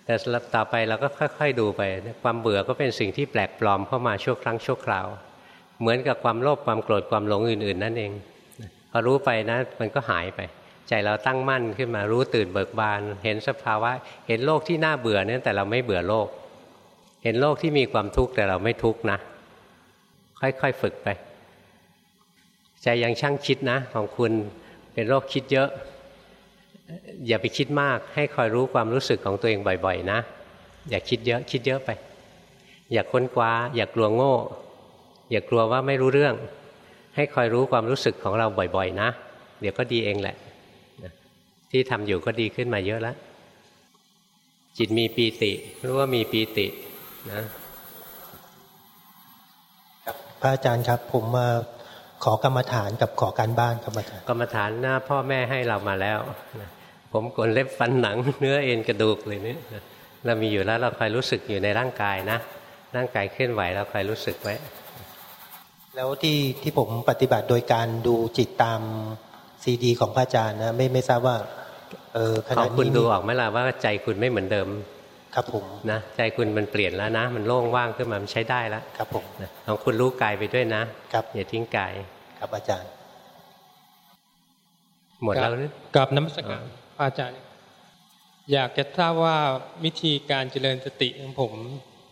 แต่ต่อไปเราก็ค่อย ๆ ดูไป ความเบื่อก็เป็นสิ่งที่แปลกปลอมเข้ามาชั่วครั้งชั่วคราว เหมือนกับความโลภความโกรธความหลงอื่น ๆ นั่นเองพอรู้ไปนะมันก็หายไป ใจเราตั้งมั่นขึ้นมารู้ตื่นเบิกบาน เห็นสภาวะ เห็นโลกที่น่าเบื่อเนี่ยแต่เราไม่เบื่อโลก เห็นโลกที่มีความทุกข์แต่เราไม่ทุกข์นะ ค่อยๆฝึกไป ใจยังช่างคิดนะ ของคุณเป็นโรคคิดเยอะ อย่าไปคิดมาก ให้คอยรู้ความรู้สึกของตัวเองบ่อย ๆ นะ อย่าคิดเยอะ คิดเยอะไป อย่าค้นคว้า อย่ากลัวโง่ อย่ากลัวว่าไม่รู้เรื่อง ให้คอยรู้ความรู้สึกของเราบ่อย ๆ นะ เดี๋ยวก็ดีเองแหละ ที่ทำอยู่ก็ดีขึ้นมาเยอะแล้ว จิตมีปีติ รู้ว่ามีปีตินะพระอาจารย์ครับผมมา ขอกรรมฐานกับขอการบ้านครับอาจารย์กรรมฐานหน้าพ่อแม่ให้เรามาแล้วผมกลนเล็บฟันหนัง เนื้อเอ็นกระดูกเลยนี่เรามีอยู่แล้วเราคอยรู้สึกอยู่ในร่างกายนะร่างกายเคลื่อนไหวเราคอยรู้สึกไว้แล้วที่ที่ผมปฏิบัติโดยการดูจิตตามซีดี ของพระอาจารย์นะไม่ไม่ทราบว่า เออขณะนี้คุณดูออกไหมล่ะว่าใจคุณไม่เหมือนเดิม ครับผมนะใจคุณมันเปลี่ยนแล้วนะ มันโล่งว่างขึ้นมามันใช้ได้แล้วครับผมของคุณรู้กายไปด้วยนะครับอย่าทิ้งกายครับอาจารย์ หมดแล้วหรือกับน้ำสกัดอาจารย์ อยากจะทราบว่าวิธีการเจริญสติของผม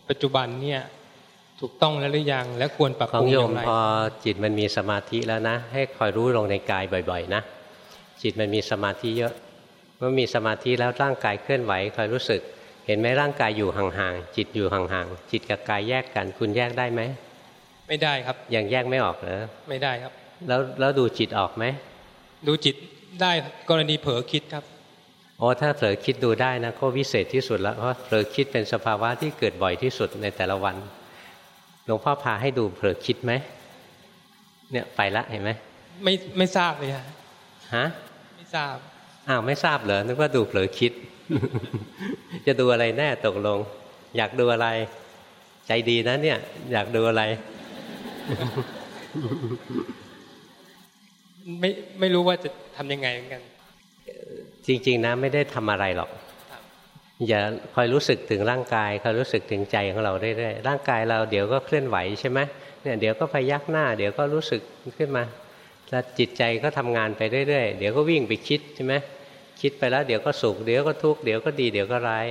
ปัจจุบันเนี่ยถูกต้องแล้วหรือยังและควรปรับปรุงอย่างไรพอจิตมันมีสมาธิแล้วนะ ให้คอยรู้ลงในกายบ่อย ๆ นะ จิตมันมีสมาธิเยอะเมื่อมีสมาธิแล้วร่างกายเคลื่อนไหวคอยรู้สึก เห็นไหมร่างกายอยู่ห่างๆจิตอยู่ห่างๆจิตกับกายแยกกัน คุณแยกได้ไหมไม่ได้ครับยังแยกไม่ออกเหรอไม่ได้ครับ แล้วแล้วดูจิตออกไหมดูจิตได้กรณีเผลอคิดครับอ๋อถ้าเผลอคิดดูได้นะก็วิเศษที่สุดแล้วเพราะเผลอคิดเป็นสภาวะที่เกิดบ่อยที่สุดในแต่ละวันหลวงพ่อพาให้ดูเผลอคิดไหมเนี่ยไปละเห็นไหมไม่ไม่ทราบเลยฮะฮะไม่ทราบอ้าวไม่ทราบเหรอนึกว่าดูเผลอคิด จะดูอะไรแน่ตกลง อยากดูอะไร ใจดีนะเนี่ย อยากดูอะไร ไม่ไม่รู้ว่าจะทำยังไงเหมือนกัน จริง ๆ นะ ไม่ได้ทำอะไรหรอกอย่าคอยรู้สึกถึงร่างกายคอยรู้สึกถึงใจของเราเรื่อยๆร่างกายเราเดี๋ยวก็เคลื่อนไหวใช่ไหมเนี่ยเดี๋ยวก็พยักหน้า เดี๋ยวก็รู้สึกขึ้นมาแล้วจิตใจก็ทำงานไปเรื่อยๆ เดี๋ยวก็วิ่งไปคิดใช่ไหม คิดไปแล้วเดี๋ยวก็สุขเดี๋ยวก็ทุกข์เดี๋ยวก็ดีเดี๋ยวก็ร้าย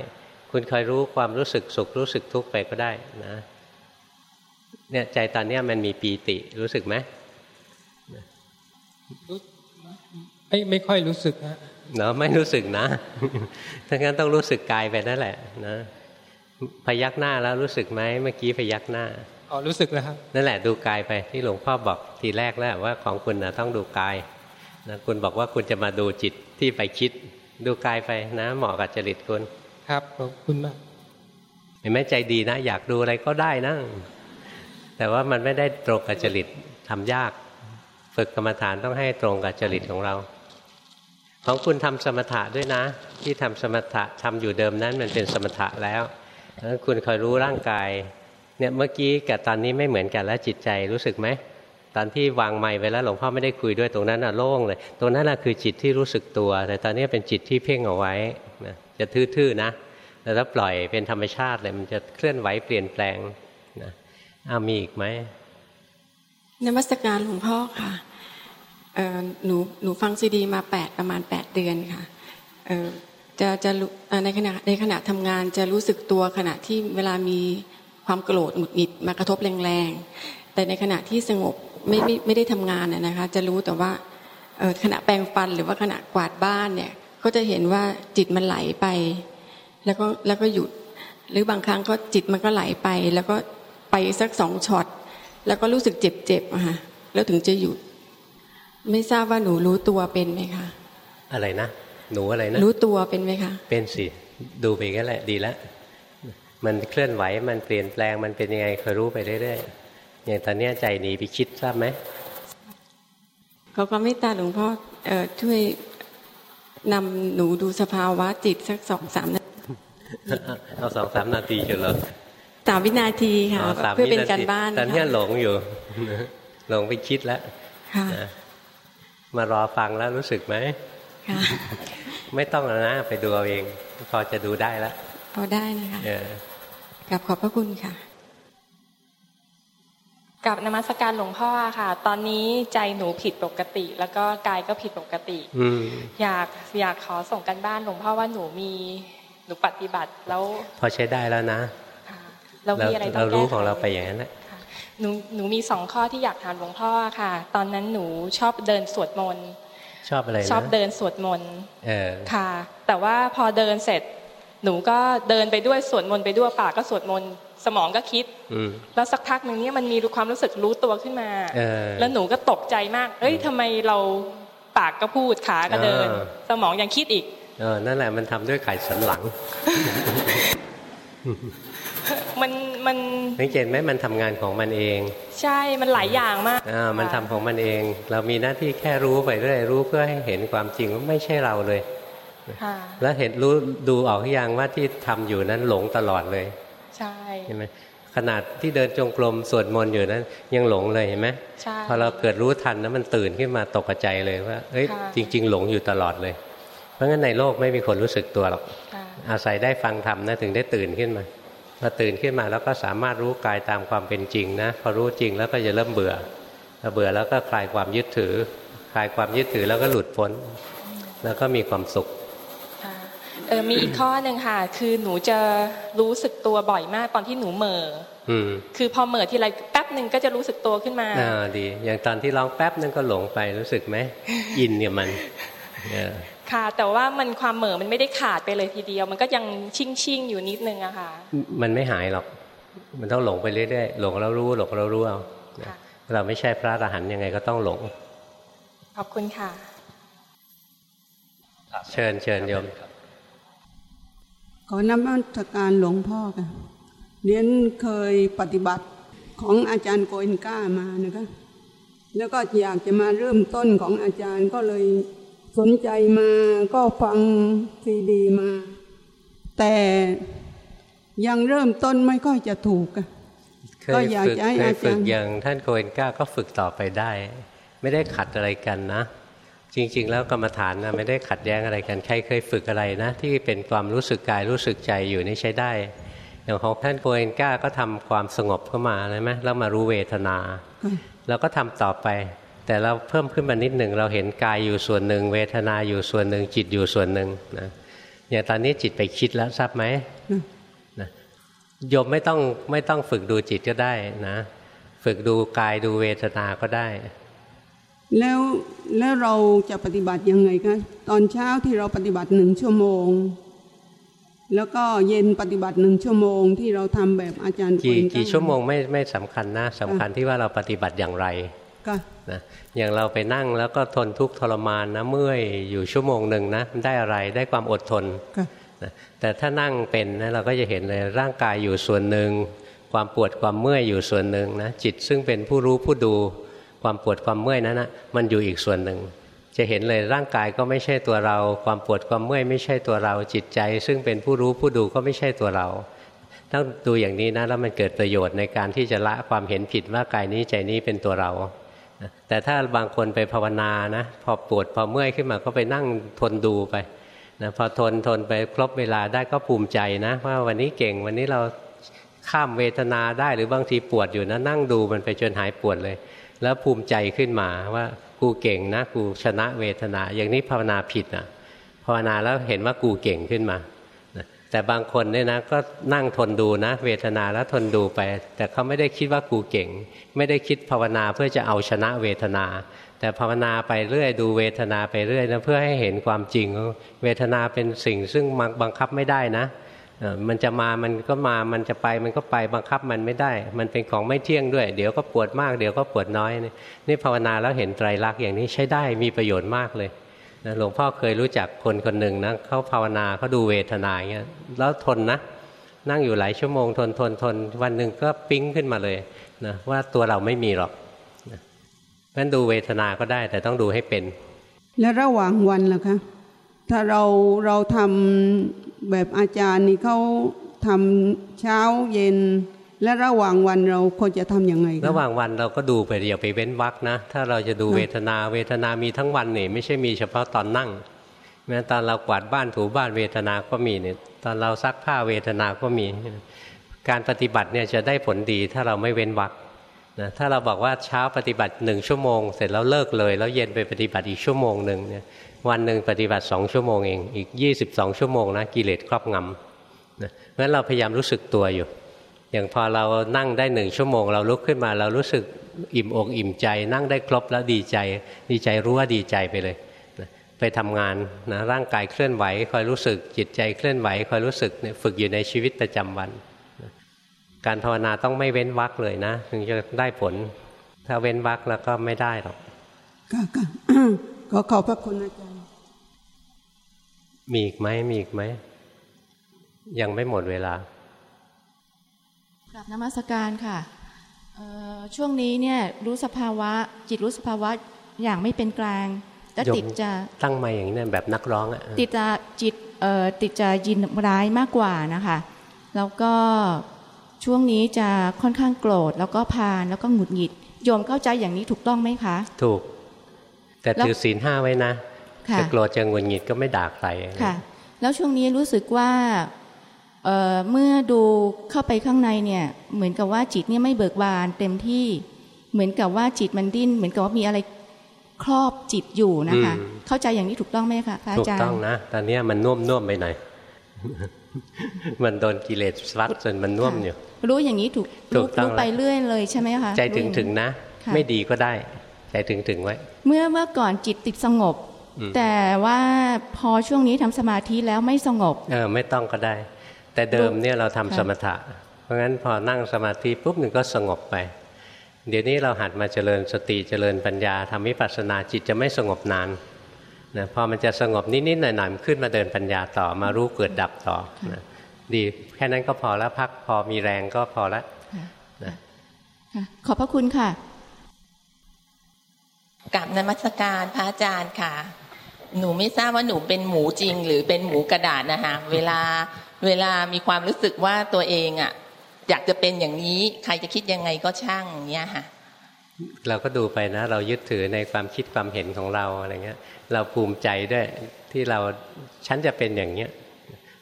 คุณคอยรู้ความรู้สึกสุขรู้สึกทุกข์ไปก็ได้นะเนี่ยใจตอนนี้มันมีปีติรู้สึกไหมไม่ไม่ค่อยรู้สึกนะเนาะไม่รู้สึกนะถ้างั้นต้องรู้สึกกายไปนั่นแหละนะพยักหน้าแล้วรู้สึกไหมเมื่อกี้พยักหน้าอ๋อรู้สึกแล้วครับนั่นแหละดูกายไปที่หลวงพ่อบอกทีแรกแล้วว่าของคุณนะต้องดูกาย นะคุณบอกว่าคุณจะมาดูจิตที่ไปคิด ดูกายไปนะเหมาะกับจริตคุณ ครับขอบคุณมากเห็นไหมใจดีนะ อยากดูอะไรก็ได้นะ แต่ว่ามันไม่ได้ตรงกับจริตทำยาก ฝึกกรรมฐานต้องให้ตรงกับจริตของเรา ของคุณทำสมถะด้วยนะ ที่ทำสมถะทำอยู่เดิมนั้นมันเป็นสมถะแล้วแล้วคุณคอยรู้ร่างกายเนี่ยเมื่อกี้กับตอนนี้ไม่เหมือนกันแล้วจิตใจรู้สึกไหม ตอนที่วางไม้ไปแล้วหลวงพ่อไม่ได้คุยด้วยตรงนั้นน่ะโล่งเลย ตรงนั้นน่ะคือจิตที่รู้สึกตัว แต่ตอนนี้เป็นจิตที่เพ่งเอาไว้นะจะทื่อๆนะแต่ถ้าปล่อยเป็นธรรมชาติเลยมันจะเคลื่อนไหวเปลี่ยนแปลงนะเอามีอีกไหมนมัสการหลวงพ่อค่ะหนูหนูฟังซีดีมาแปดประมาณแปดเดือนค่ะจะจะในขณะในขณะทำงานจะรู้สึกตัวขณะที่เวลามีความโกรธหงุดหงิดมากระทบแรงๆแต่ในขณะที่สงบ ไม่ไม่ไม่ได้ทำงานนะคะ จะรู้แต่ว่าขณะแปรงฟันหรือว่าขณะกวาดบ้านเนี่ยก็จะเห็นว่าจิตมันไหลไป แล้วก็แล้วก็หยุด หรือบางครั้งก็จิตมันก็ไหลไป แล้วก็ไปสักสองช็อตแล้วก็รู้สึกเจ็บๆอะค่ะแล้วถึงจะหยุด ไม่ทราบว่าหนูรู้ตัวเป็นไหมคะอะไรนะหนูอะไรนะ รู้ตัวเป็นไหมคะ เป็นสิดูไปก็แหละดีแล้วมันเคลื่อนไหวมันเปลี่ยนแปลงมันเป็นยังไงคอยรู้ไปเรื่อยๆ อย่างตอนนี้ใจหนีไปคิดทราบไหมเขาก็ไม่ตาหลวงพ่อเออช่วยนำหนูดูสภาวะจิตสักสองสามนาทีเอาสองสามนาทีเฉลยสามวินาทีค่ะเพื่อเป็นการบ้านตอนนี้หลงอยู่หลงไปคิดแล้วมารอฟังแล้วรู้สึกไหมไม่ต้องแล้วนะไปดูเอาเอง พอจะดูได้แล้วพอได้นะคะกับขอบพระคุณค่ะ กับนมัสการหลวงพ่อค่ะ ตอนนี้ใจหนูผิดปกติ แล้วก็กายก็ผิดปกติอยากอยากขอส่งกันบ้านหลวงพ่อว่าหนูมีหนูปฏิบัติแล้ว พอใช้ได้แล้วนะเรามีอะไรต้องแก้เรารู้ของเราไปอย่างนั้นแหละหนูหนูมีสองข้อที่อยากถามหลวงพ่อค่ะ ตอนนั้นหนูชอบเดินสวดมนต์ชอบอะไรชอบเดินสวดมนต์ค่ะ แต่ว่าพอเดินเสร็จ หนูก็เดินไปด้วยสวดมนต์ไปด้วยปากก็สวดมนต์ สมองก็คิดแล้วสักพักหนึ่งเนี้ยมันมีความรู้สึกรู้ตัวขึ้นมาแล้วหนูก็ตกใจมาก เอ้ยทำไมเราปากก็พูดขาก็เดิน สมองยังคิดอีกเออนั่นแหละมันทำด้วยไข่สันหลัง มันมันสังเกตไหมมันทำงานของมันเอง ใช่มันหลายอย่างมากอ่ามันทำของมันเอง เรามีหน้าที่แค่รู้ไปเรื่อยรู้เพื่อให้เห็นความจริงว่าไม่ใช่เราเลยแล้วเห็นรู้ดูออกอย่างว่าที่ทำอยู่นั้นหลงตลอดเลย ใช่เห็นไหมขนาดที่เดินจงกรมสวดมนต์อยู่นั้นยังหลงเลยเห็นไหมใช่พอเราเกิดรู้ทันนะมันตื่นขึ้นมาตกใจเลยว่าเอ้ยจริง ๆ หลงอยู่ตลอดเลย เพราะงั้นในโลกไม่มีคนรู้สึกตัวหรอกอาศัยได้ฟังธรรมนะถึงได้ตื่นขึ้นมาพอตื่นขึ้นมาแล้วก็สามารถรู้กายตามความเป็นจริงนะพอรู้จริงแล้วก็จะเริ่มเบื่อพอเบื่อแล้วก็คลายความยึดถือ คลายความยึดถือแล้วก็หลุดพ้น แล้วก็มีความสุข เออมีอีกข้อหนึ่งค่ะ คือหนูจะรู้สึกตัวบ่อยมากตอนที่หนูเหม่อคือพอเหม่อทีไรแป๊บหนึ่งก็จะรู้สึกตัวขึ้นมาอ่าดี อย่างตอนที่ร้องแป๊บนึงก็หลงไปรู้สึกไหมอินเนี่ยมันค่ะแต่ว่ามันความเหม่อมันไม่ได้ขาดไปเลยทีเดียว มันก็ยังชิ่งชิ่งอยู่นิดนึงอะค่ะ มันไม่หายหรอก มันต้องหลงไปเรื่อยๆหลงแล้วรู้หลงแล้วรู้เอาเราไม่ใช่พระอรหันต์ยังไงก็ต้องหลง ขอบคุณค่ะ เชิญเชิญโยม ขอนมัสการหลวงพ่อค่ะเรียนเคยปฏิบัติของอาจารย์โกอินก้ามานะคะ แล้วก็อยากจะมาเริ่มต้นของอาจารย์ก็เลยสนใจมาก็ฟังซีดีมา แต่ยังเริ่มต้นไม่ค่อยจะถูกก็อยากจะให้อาจารย์อย่างท่านโกเอนก้าก็ฝึกต่อไปได้ ไม่ได้ขัดอะไรกันนะ จริง ๆ แล้วกรรมฐานนะไม่ได้ขัดแย้งอะไรกันใครเคยฝึกอะไรนะ ที่เป็นความรู้สึกกายรู้สึกใจอยู่นี่ใช้ได้ อย่างของท่านโกเอนก้าก็ทำความสงบเข้ามาเลยไหมแล้วมารู้เวทนาเราก็ทำต่อไป แต่เราเพิ่มขึ้นมานิดหนึ่งเราเห็นกายอยู่ส่วนหนึ่ง เวทนาอยู่ส่วนหนึ่งจิตอยู่ส่วนหนึ่งนะอย่างตอนนี้จิตไปคิดแล้วทราบไหมนะโยมไม่ต้องไม่ต้องฝึกดูจิตก็ได้นะ ฝึกดูกายดูเวทนาก็ได้ แล้วแล้วเราจะปฏิบัติยังไงคะตอนเช้าที่เราปฏิบัติหนึ่งชั่วโมง แล้วก็เย็นปฏิบัติหนึ่งชั่วโมงที่เราทำแบบอาจารย์กี่กี่ชั่วโมงไม่ไม่สำคัญนะสำคัญที่ว่าเราปฏิบัติอย่างไรนะอย่างเราไปนั่งแล้วก็ทนทุกข์ทรมานนะเมื่อยอยู่ชั่วโมงหนึ่งนะได้อะไรได้ความอดทนนะแต่ถ้านั่งเป็นนะเราก็จะเห็นเลยร่างกายอยู่ส่วนหนึ่งความปวดความเมื่อยอยู่ส่วนหนึ่งนะจิตซึ่งเป็นผู้รู้ผู้ดู ความปวดความเมื่อยนั้นนะมันอยู่อีกส่วนหนึ่ง จะเห็นเลยร่างกายก็ไม่ใช่ตัวเรา ความปวดความเมื่อยไม่ใช่ตัวเราจิตใจ ซึ่งเป็นผู้รู้ผู้ดูก็ไม่ใช่ตัวเราต้องดูอย่างนี้นะแล้วมันเกิดประโยชน์ในการที่จะละความเห็นผิดว่ากายนี้ใจนี้เป็นตัวเรา แต่ถ้าบางคนไปภาวนานะพอปวดพอเมื่อยขึ้นมาก็ไปนั่งทนดูไปนะพอทนทนไปครบเวลาได้ก็ภูมิใจนะว่าวันนี้เก่งวันนี้เราข้ามเวทนาได้หรือบางทีปวดอยู่นะนั่งดูมันไปจนหายปวดเลย แล้วภูมิใจขึ้นมาว่ากูเก่งนะกูชนะเวทนา อย่างนี้ภาวนาผิดนะภาวนาแล้วเห็นว่ากูเก่งขึ้นมาแต่บางคนเนี่ยนะก็นั่งทนดูนะ เวทนาแล้วทนดูไป แต่เขาไม่ได้คิดว่ากูเก่ง ไม่ได้คิดภาวนาเพื่อจะเอาชนะเวทนา แต่ภาวนาไปเรื่อยดูเวทนาไปเรื่อยนะเพื่อให้เห็นความจริง เวทนาเป็นสิ่งซึ่งบังคับไม่ได้นะ มันจะมามันก็มามันจะไปมันก็ไปบังคับมันไม่ได้ มันเป็นของไม่เที่ยงด้วย เดี๋ยวก็ปวดมากเดี๋ยวก็ปวดน้อย นี่ภาวนาแล้วเห็นไตรลักษณ์อย่างนี้ใช้ได้มีประโยชน์มากเลยหลวงพ่อเคยรู้จักคนคนหนึ่งนะเขาภาวนาเขาดูเวทนาอย่างเงี้ยแล้วทนนะนั่งอยู่หลายชั่วโมงทนทนทนวันหนึ่งก็ปิ้งขึ้นมาเลยนะว่าตัวเราไม่มีหรอกงั้นดูเวทนาก็ได้แต่ต้องดูให้เป็น และระหว่างวันล่ะคะ ถ้าเราเราทำแบบอาจารย์นี่เขาทำเช้าเย็น และระหว่างวันเราควรจะทํำยังไงระหว่างวันเราก็ดูไปอย่าไปเว้นวักนะ ถ้าเราจะดูเวทนาเวทนามีทั้งวันนี่ไม่ใช่มีเฉพาะตอนนั่ง แม้ตอนเรากวาดบ้านถูบ้านเวทนาก็มีเนี่ยตอนเราซักผ้าเวทนาก็มี การปฏิบัติเนี่ยจะได้ผลดีถ้าเราไม่เว้นวักนะถ้าเราบอกว่าเช้าปฏิบัติหนึ่งชั่วโมง เสร็จแล้วเลิกเลย แล้วเย็นไปปฏิบัติอีกชั่วโมงหนึ่งเนี่ย วันหนึ่งปฏิบัติสองชั่วโมงเอง อีกยี่สิบสองชั่วโมงนะกิเลสครอบงำนะเพราะฉะนั้นเราพยายามรู้สึกตัวอยู่ อย่างพอเรานั่งได้หนึ่งชั่วโมง เราลุกขึ้นมาเรารู้สึกอิ่มอกอิ่มใจ นั่งได้ครบแล้วดีใจ ดีใจรู้ว่าดีใจไปเลยนะไปทำงานนะร่างกายเคลื่อนไหวคอยรู้สึกจิตใจเคลื่อนไหวคอยรู้สึกฝึกอยู่ในชีวิตประจำวันนะการภาวนาต้องไม่เว้นวักเลยนะ ถึงจะได้ผล ถ้าเว้นวักแล้วก็ไม่ได้หรอกขอขอบพระคุณอาจารย์ มีอีกไหมมีอีกไหม ยังไม่หมดเวลากลับนมัสการค่ะช่วงนี้เนี่ยรู้สภาวะจิตรู้สภาวะอย่างไม่เป็นกลางแล้วติดจะตั้งมาอย่างนี้แบบนักร้องอะติดจะจิตเอ่อติดจะยินร้ายมากกว่านะคะ แล้วก็ช่วงนี้จะค่อนข้างโกรธ แล้วก็พานแล้วก็หงุดหงิดโยมเข้าใจอย่างนี้ถูกต้องไหมคะ ถูก แต่ถือศีลห้าไว้นะ จะโกรธจะหงุดหงิดก็ไม่ด่าใครค่ะ แล้วช่วงนี้รู้สึกว่าเเมื่อดูเข้าไปข้างในเนี่ยเหมือนกับว่าจิตเนี่ยไม่เบิกบานเต็มที่เหมือนกับว่าจิตมันดิ้นเหมือนกับว่ามีอะไรครอบจิตอยู่นะคะ เข้าใจอย่างนี้ถูกต้องไหมคะพระอาจารย์ถูกต้องนะตอนนี้มันน่วมน่วมไปหน่อยมันโดนกิเลสฟัดจนมันน่วมอยู่รู้อย่างนี้ถูกรู้ไปเรื่อยเลยใช่ไหมคะใจถึงถึงนะ ไม่ดีก็ได้ ใจถึงถึงไว้ เมื่อเมื่อก่อนจิตติดสงบ แต่ว่าพอช่วงนี้ทำสมาธิแล้วไม่สงบเออไม่ต้องก็ได้ แต่เดิมเนี่ยเราทำสมถะ เพราะงั้นพอนั่งสมาธิปุ๊บหนึ่งก็สงบไป เดี๋ยวนี้เราหัดมาเจริญสติเจริญปัญญาทำวิปัสสนาจิตจะไม่สงบนานนะพอมันจะสงบนิดๆหน่อยๆมันขึ้นมาเดินปัญญาต่อมารู้เกิดดับต่อนะดีแค่นั้นก็พอแล้วพักพอมีแรงก็พอแล้วนะขอบพระคุณค่ะกับนมัสการพระอาจารย์ค่ะ หนูไม่ทราบว่าหนูเป็นหมูจริง หรือเป็นหมูกระดาษนะคะเวลาเวลามีความรู้สึกว่าตัวเองอะอยากจะเป็นอย่างนี้ใครจะคิดยังไงก็ช่างเนี้ยค่ะเราก็ดูไปนะ เรายึดถือในความคิดความเห็นของเราอะไรเงี้ย เราภูมิใจด้วยที่เราฉันจะเป็นอย่างเนี้ย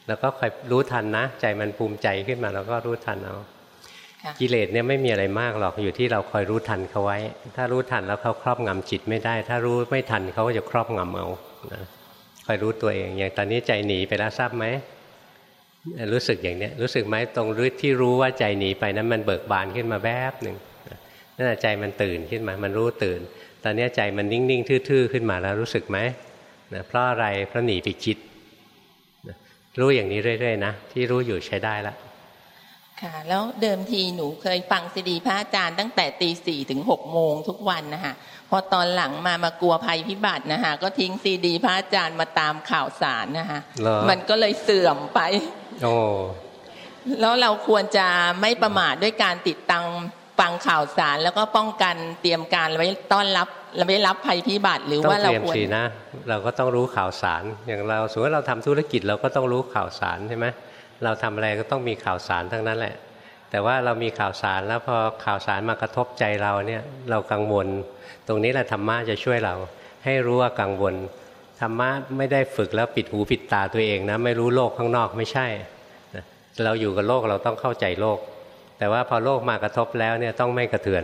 เราก็คอยรู้ทันนะ ใจมันภูมิใจขึ้นมาเราก็รู้ทันเอากิเลสเนี่ยไม่มีอะไรมากหรอกอยู่ที่เราคอยรู้ทันเขาไว้ ถ้ารู้ทันแล้วเขาครอบงำจิตไม่ได้ ถ้ารู้ไม่ทันเขาก็จะครอบงำเอา คอยรู้ตัวเอง อย่างตอนนี้ใจหนีไปแล้วทราบไหมรู้สึกอย่างเนี้ยรู้สึกไหมตรงรู้ที่รู้ว่าใจหนีไปนั้นมันเบิกบานขึ้นมาแวบหนึ่งนั่นใจมันตื่นขึ้นมา มันรู้ตื่น ตอนนี้ใจมันนิ่งๆทื่อๆขึ้นมาแล้วรู้สึกไหมเพราะอะไรเพราะหนีไปคิดรู้อย่างนี้เรื่อยๆนะที่รู้อยู่ใช้ได้แล้ว ค่ะ แล้วเดิมทีหนูเคยฟังซีดีพระอาจารย์ตั้งแต่ตีสี่ถึงหกโมงทุกวันนะคะพอตอนหลังมามากลัวภัยพิบัตินะคะก็ทิ้งซีดีพระอาจารย์มาตามข่าวสารนะคะมันก็เลยเสื่อมไปโอ้แล้วเราควรจะไม่ประมาทด้วยการติดตามฟังข่าวสารแล้วก็ป้องกันเตรียมการไว้ต้อนรับเราไม่รับภัยพิบัติหรือว่าเราควรนะ เราก็ต้องรู้ข่าวสารอย่างเราสมมติเราทำธุรกิจเราก็ต้องรู้ข่าวสารใช่ไหม เราทำอะไรก็ต้องมีข่าวสารทั้งนั้นแหละ แต่ว่าเรามีข่าวสารแล้วพอข่าวสารมากระทบใจเราเนี่ยเรากังวล ตรงนี้แหละธรรมะจะช่วยเรา ให้รู้ว่ากังวลธรรมะไม่ได้ฝึกแล้วปิดหูปิดตาตัวเองนะไม่รู้โลกข้างนอกไม่ใช่เราอยู่กับโลกเราต้องเข้าใจโลก แต่ว่าพอโลกมากระทบแล้วเนี่ยต้องไม่กระเทือน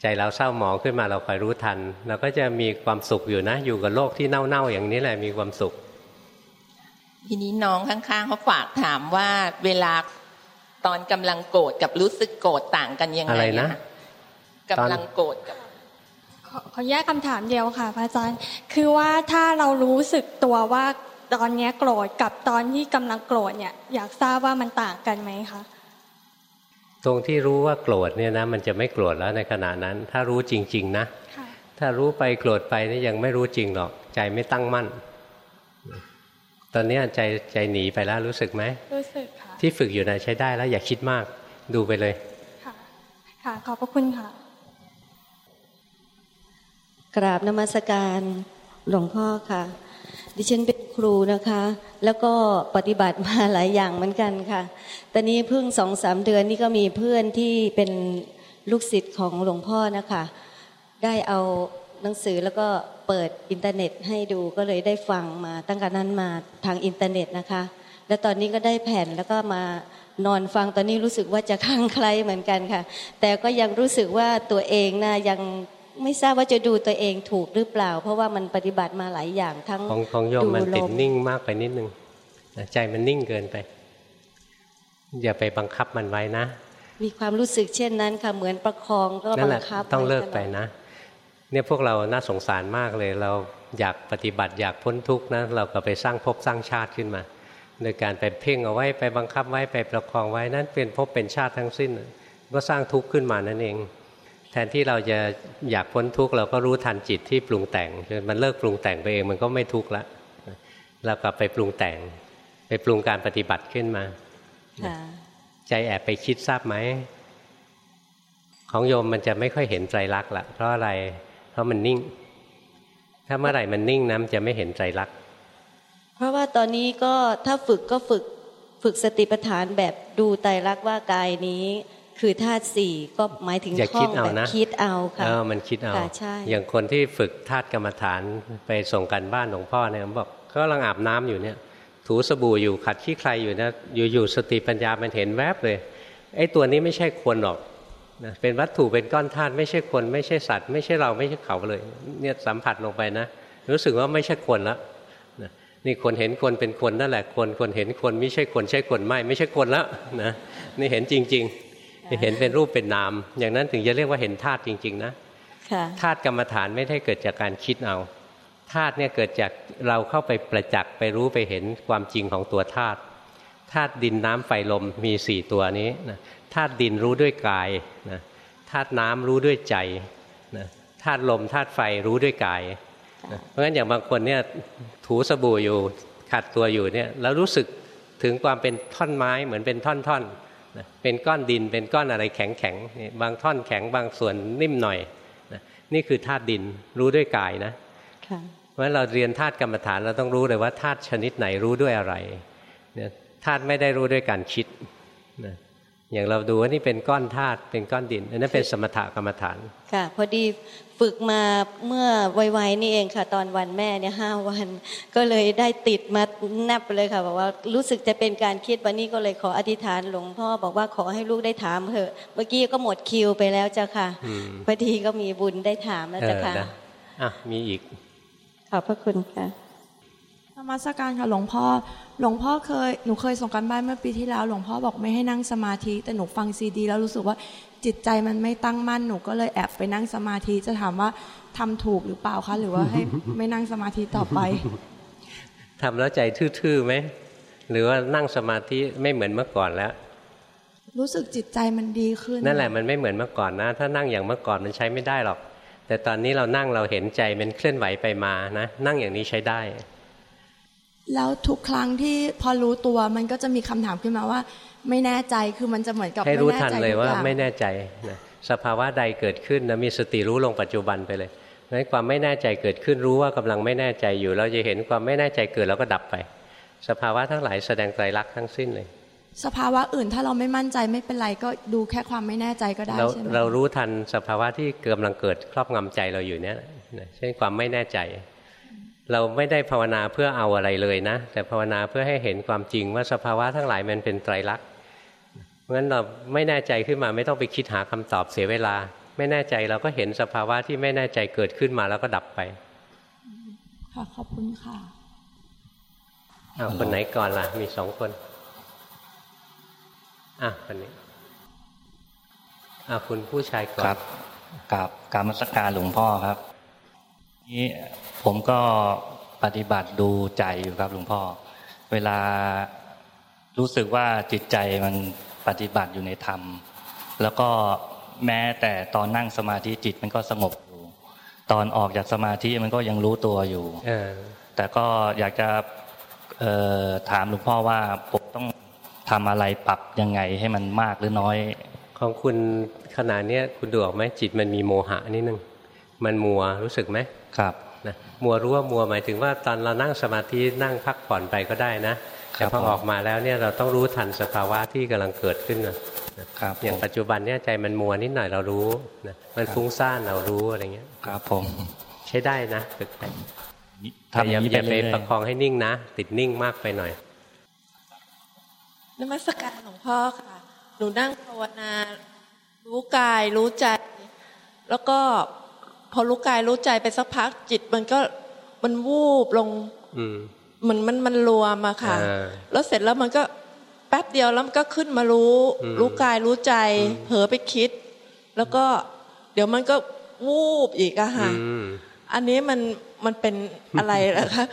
ใจเราเศร้าหมองขึ้นมาเราคอยรู้ทัน เราก็จะมีความสุขอยู่นะ อยู่กับโลกที่เน่าๆอย่างนี้แหละมีความสุข ทีนี้น้องข้างๆเขาฝากถามว่าเวลาตอนกำลังโกรธกับรู้สึกโกรธต่างกันยังไงอะไรนะกำลังโกรธกับขอแยกคำถามเดียวค่ะพระอาจารย์ คือว่าถ้าเรารู้สึกตัวว่าตอนนี้โกรธกับตอนที่กำลังโกรธเนี่ย อยากทราบว่ามันต่างกันไหมคะตรงที่รู้ว่าโกรธเนี่ยนะมันจะไม่โกรธแล้วในขณะนั้น ถ้ารู้จริง ๆ นะถ้ารู้ไปโกรธไปนี่ยังไม่รู้จริงหรอกใจไม่ตั้งมั่น ตอนนี้ใจใจหนีไปแล้วรู้สึกไหมรู้สึกค่ะที่ฝึกอยู่นะใช้ได้แล้วอย่าคิดมากดูไปเลย ค่ะ ค่ะขอบพระคุณค่ะ กราบนมัสการหลวงพ่อค่ะ ดิฉันเป็นครูนะคะ แล้วก็ปฏิบัติมาหลายอย่างเหมือนกันค่ะ ตอนนี้เพิ่งสองสามเดือนนี่ก็มีเพื่อนที่เป็นลูกศิษย์ของหลวงพ่อนะคะ ได้เอาหนังสือแล้วก็ เปิดอินเทอร์เน็ตให้ดูก็เลยได้ฟังมาตั้งแต่นั้นมาทางอินเทอร์เน็ตนะคะ แล้วตอนนี้ก็ได้แผ่นแล้วก็มานอนฟังตอนนี้รู้สึกว่าจะคลั่งไคล้เหมือนกันค่ะ แต่ก็ยังรู้สึกว่าตัวเองนะยังไม่ทราบว่าจะดูตัวเองถูกหรือเปล่า เพราะว่ามันปฏิบัติมาหลายอย่างทั้งของของโยมมันติดนิ่งมากไปนิดนึงใจมันนิ่งเกินไป อย่าไปบังคับมันไว้นะ มีความรู้สึกเช่นนั้นค่ะเหมือนประคองก็บังคับต้องเลิกไปนะ เนี่ยพวกเราน่าสงสารมากเลย เราอยากปฏิบัติอยากพ้นทุกข์นะเราก็ไปสร้างภพสร้างชาติขึ้นมาโดยการไปเพ่งเอาไว้ไปบังคับไว้ไปประคองไว้นั่นเป็นภพเป็นชาติทั้งสิ้น ก็สร้างทุกข์ขึ้นมานั่นเอง แทนที่เราจะอยากพ้นทุกข์เราก็รู้ทันจิตที่ปรุงแต่งจนมันเลิกปรุงแต่งไปเองมันก็ไม่ทุกข์ละเรากลับไปปรุงแต่ง ไปปรุงการปฏิบัติขึ้นมาใจแอบไปคิดทราบไหมของโยมมันจะไม่ค่อยเห็นไตรลักษณ์ละเพราะอะไร เพราะมันนิ่ง ถ้าเมื่อไหร่มันนิ่งนะมันจะไม่เห็นใจรัก เพราะว่าตอนนี้ก็ถ้าฝึกก็ฝึกฝึกสติปัฏฐานแบบดูไตรลักษณ์ว่ากายนี้คือธาตุสี่ก็หมายถึงอย่าคิดเอานะคิดเอาค่ะเออมันคิดเอาอย่างคนที่ฝึกธาตุกรรมฐานไปส่งกันบ้านหลวงพ่อเนี่ยบอกเขากำลังอาบน้ำอยู่เนี่ย ถูสบู่อยู่ขัดขี้ใครอยู่นะอยู่ๆสติปัญญามันเห็นแวบเลยไอ้ตัวนี้ไม่ใช่คนหรอก นะเป็นวัตถุเป็นก้อนธาตุไม่ใช่คนไม่ใช่สัตว์ ไม่ใช่เราไม่ใช่เขาเลย เนี่ยสัมผัสลงไปนะ รู้สึกว่าไม่ใช่คนละนะนี่คนเห็นคนเป็นคนนั่นแหละคน คนเห็นคนไม่ใช่คนใช่คนไม่ ไม่ใช่คนแล้วนะนี่เห็นจริงๆเห็นเป็นรูปเป็นนาม อย่างนั้นถึงจะเรียกว่าเห็นธาตุจริง ๆ นะธาตุกรรมฐานไม่ได้เกิดจากการคิดเอาธาตุเนี่ยเกิดจากเราเข้าไปประจักษ์ไปรู้ไปเห็นความจริงของตัวธาตุธาตุดินน้ำไฟลมมีสี่ตัวนี้นะ ธาตุดินรู้ด้วยกายนะธาตุน้ำรู้ด้วยใจนะธาตุลมธาตุไฟรู้ด้วยกายนะเพราะฉะนั้นอย่างบางคนเนี่ยถูสบู่อยู่ขัดตัวอยู่เนี่ยแล้วรู้สึกถึงความเป็นท่อนไม้เหมือนเป็นท่อนๆนะเป็นก้อนดินเป็นก้อนอะไรแข็งๆบางท่อนแข็งบางส่วนนิ่มหน่อยนะนี่คือธาตุดินรู้ด้วยกายนะเพราะฉะนั้นเราเรียนธาตุกรรมฐานเราต้องรู้เลยว่าธาตุชนิดไหนรู้ด้วยอะไรเนี่ยธาตุไม่ได้รู้ด้วยการคิดนะ อย่างเราดูว่านี่เป็นก้อนธาตุเป็นก้อนดินอันนั้นเป็นสมถกรรมฐานค่ะ พอดีฝึกมาเมื่อไวๆนี่เองค่ะ ตอนวันแม่เนี่ยห้าวัน ก็เลยได้ติดมาแนบเลยค่ะบอกว่ารู้สึกจะเป็นการคิดวันนี้ก็เลยขออธิษฐานหลวงพ่อบอกว่าขอให้ลูกได้ถามเถอะ เมื่อกี้ก็หมดคิวไปแล้วเจ้าค่ะพอดีก็มีบุญได้ถามแล้วเจ้าค่ะอะมีอีกขอบพระคุณค่ะธรร มสการค่ะหลวงพ่อ หลวงพ่อเคย หนูเคยส่งกันบ้านเมื่อปีที่แล้ว หลวงพ่อบอกไม่ให้นั่งสมาธิ แต่หนูฟังซีดี แล้วรู้สึกว่าจิตใจมันไม่ตั้งมั่น หนูก็เลยแอบไปนั่งสมาธิ จะถามว่าทำถูกหรือเปล่าคะ หรือว่าให้ไม่นั่งสมาธิต่อไปทำแล้วใจทื่อๆไหม หรือว่านั่งสมาธิไม่เหมือนเมื่อก่อนแล้ว รู้สึกจิตใจมันดีขึ้น นั่นแหละมันไม่เหมือนเมื่อก่อนนะ ถ้านั่งอย่างเมื่อก่อนมันใช้ไม่ได้หรอก แต่ตอนนี้เรานั่งเราเห็นใจมันเคลื่อนไหวไปมานะ นั่งอย่างนี้ใช้ได้ แล้วทุกครั้งที่พอรู้ตัวมันก็จะมีคำถามขึ้นมาว่า ไม่แน่ใจคือมันจะเหมือนกับให้รู้ทันเลยว่าไม่แน่ใจนะสภาวะใดเกิดขึ้นนะมีสติรู้ลงปัจจุบันไปเลยนั้นความไม่แน่ใจเกิดขึ้นรู้ว่ากำลังไม่แน่ใจอยู่ เราจะเห็นความไม่แน่ใจเกิดแล้วก็ดับไป สภาวะทั้งหลายแสดงไตรลักษณ์ทั้งสิ้นเลย สภาวะอื่นถ้าเราไม่มั่นใจไม่เป็นไรก็ดูแค่ความไม่แน่ใจก็ได้ใช่ไหมเรารู้ทันสภาวะที่กำลังเกิดครอบงำใจเราอยู่เนี้ยเช่นความไม่แน่ใจ เราไม่ได้ภาวนาเพื่อเอาอะไรเลยนะ แต่ภาวนาเพื่อให้เห็นความจริงว่าสภาวะทั้งหลายมันเป็นไตรลักษณ์เพราะฉะนั้นเราไม่แน่ใจขึ้นมาไม่ต้องไปคิดหาคำตอบเสียเวลา ไม่แน่ใจเราก็เห็นสภาวะที่ไม่แน่ใจเกิดขึ้นมาแล้วก็ดับไป ค่ะขอบคุณค่ะเอาคนไหนก่อนล่ะ มีสองคน อะคนนี้อะคุณผู้ชายก่อนครับกับการมัสการหลวงพ่อครับนี่ ผมก็ปฏิบัติดูใจอยู่ครับหลวงพ่อ เวลารู้สึกว่าจิตใจมันปฏิบัติอยู่ในธรรม แล้วก็แม้แต่ตอนนั่งสมาธิจิตมันก็สงบอยู่ ตอนออกจากสมาธิมันก็ยังรู้ตัวอยู่แต่ก็อยากจะถามหลวงพ่อว่าผมต้องทำอะไรปรับยังไงให้มันมากหรือน้อย ของคุณขนาดนี้คุณดูออกไหมจิตมันมีโมหะนิดนึง มันมัวรู้สึกไหมครับ นะมัวรู้ว่ามัวหมายถึงว่าตอนเรานั่งสมาธินั่งพักผ่อนไปก็ได้นะแต่พอออกมาแล้วเนี่ยเราต้องรู้ทันสภาวะที่กำลังเกิดขึ้นนะครับอย่างปัจจุบันเนี่ยใจมันมัวนิดหน่อยเรารู้นะมันฟุ้งซ่านเรารู้อะไรเงี้ยครับผมใช้ได้นะฝึกไปแต่อย่าอย่าไปประคองให้นิ่งนะ ติดนิ่งมากไปหน่อยนมัสการหลวงพ่อค่ะ หนูนั่งภาวนา รู้กายรู้ใจ แล้วก็ พอรู้กายรู้ใจไปสักพักจิตมันก็มันวูบลงเหมือนมันมันรวมอะค่ะ แล้วเสร็จแล้วมันก็แป๊บเดียวแล้วมันก็ขึ้นมารู้ รู้กายรู้ใจเผลอไปคิด แล้วก็เดี๋ยวมันก็วูบอีกอะค่ะอันนี้มันมันเป็นอะไรล่ะคะ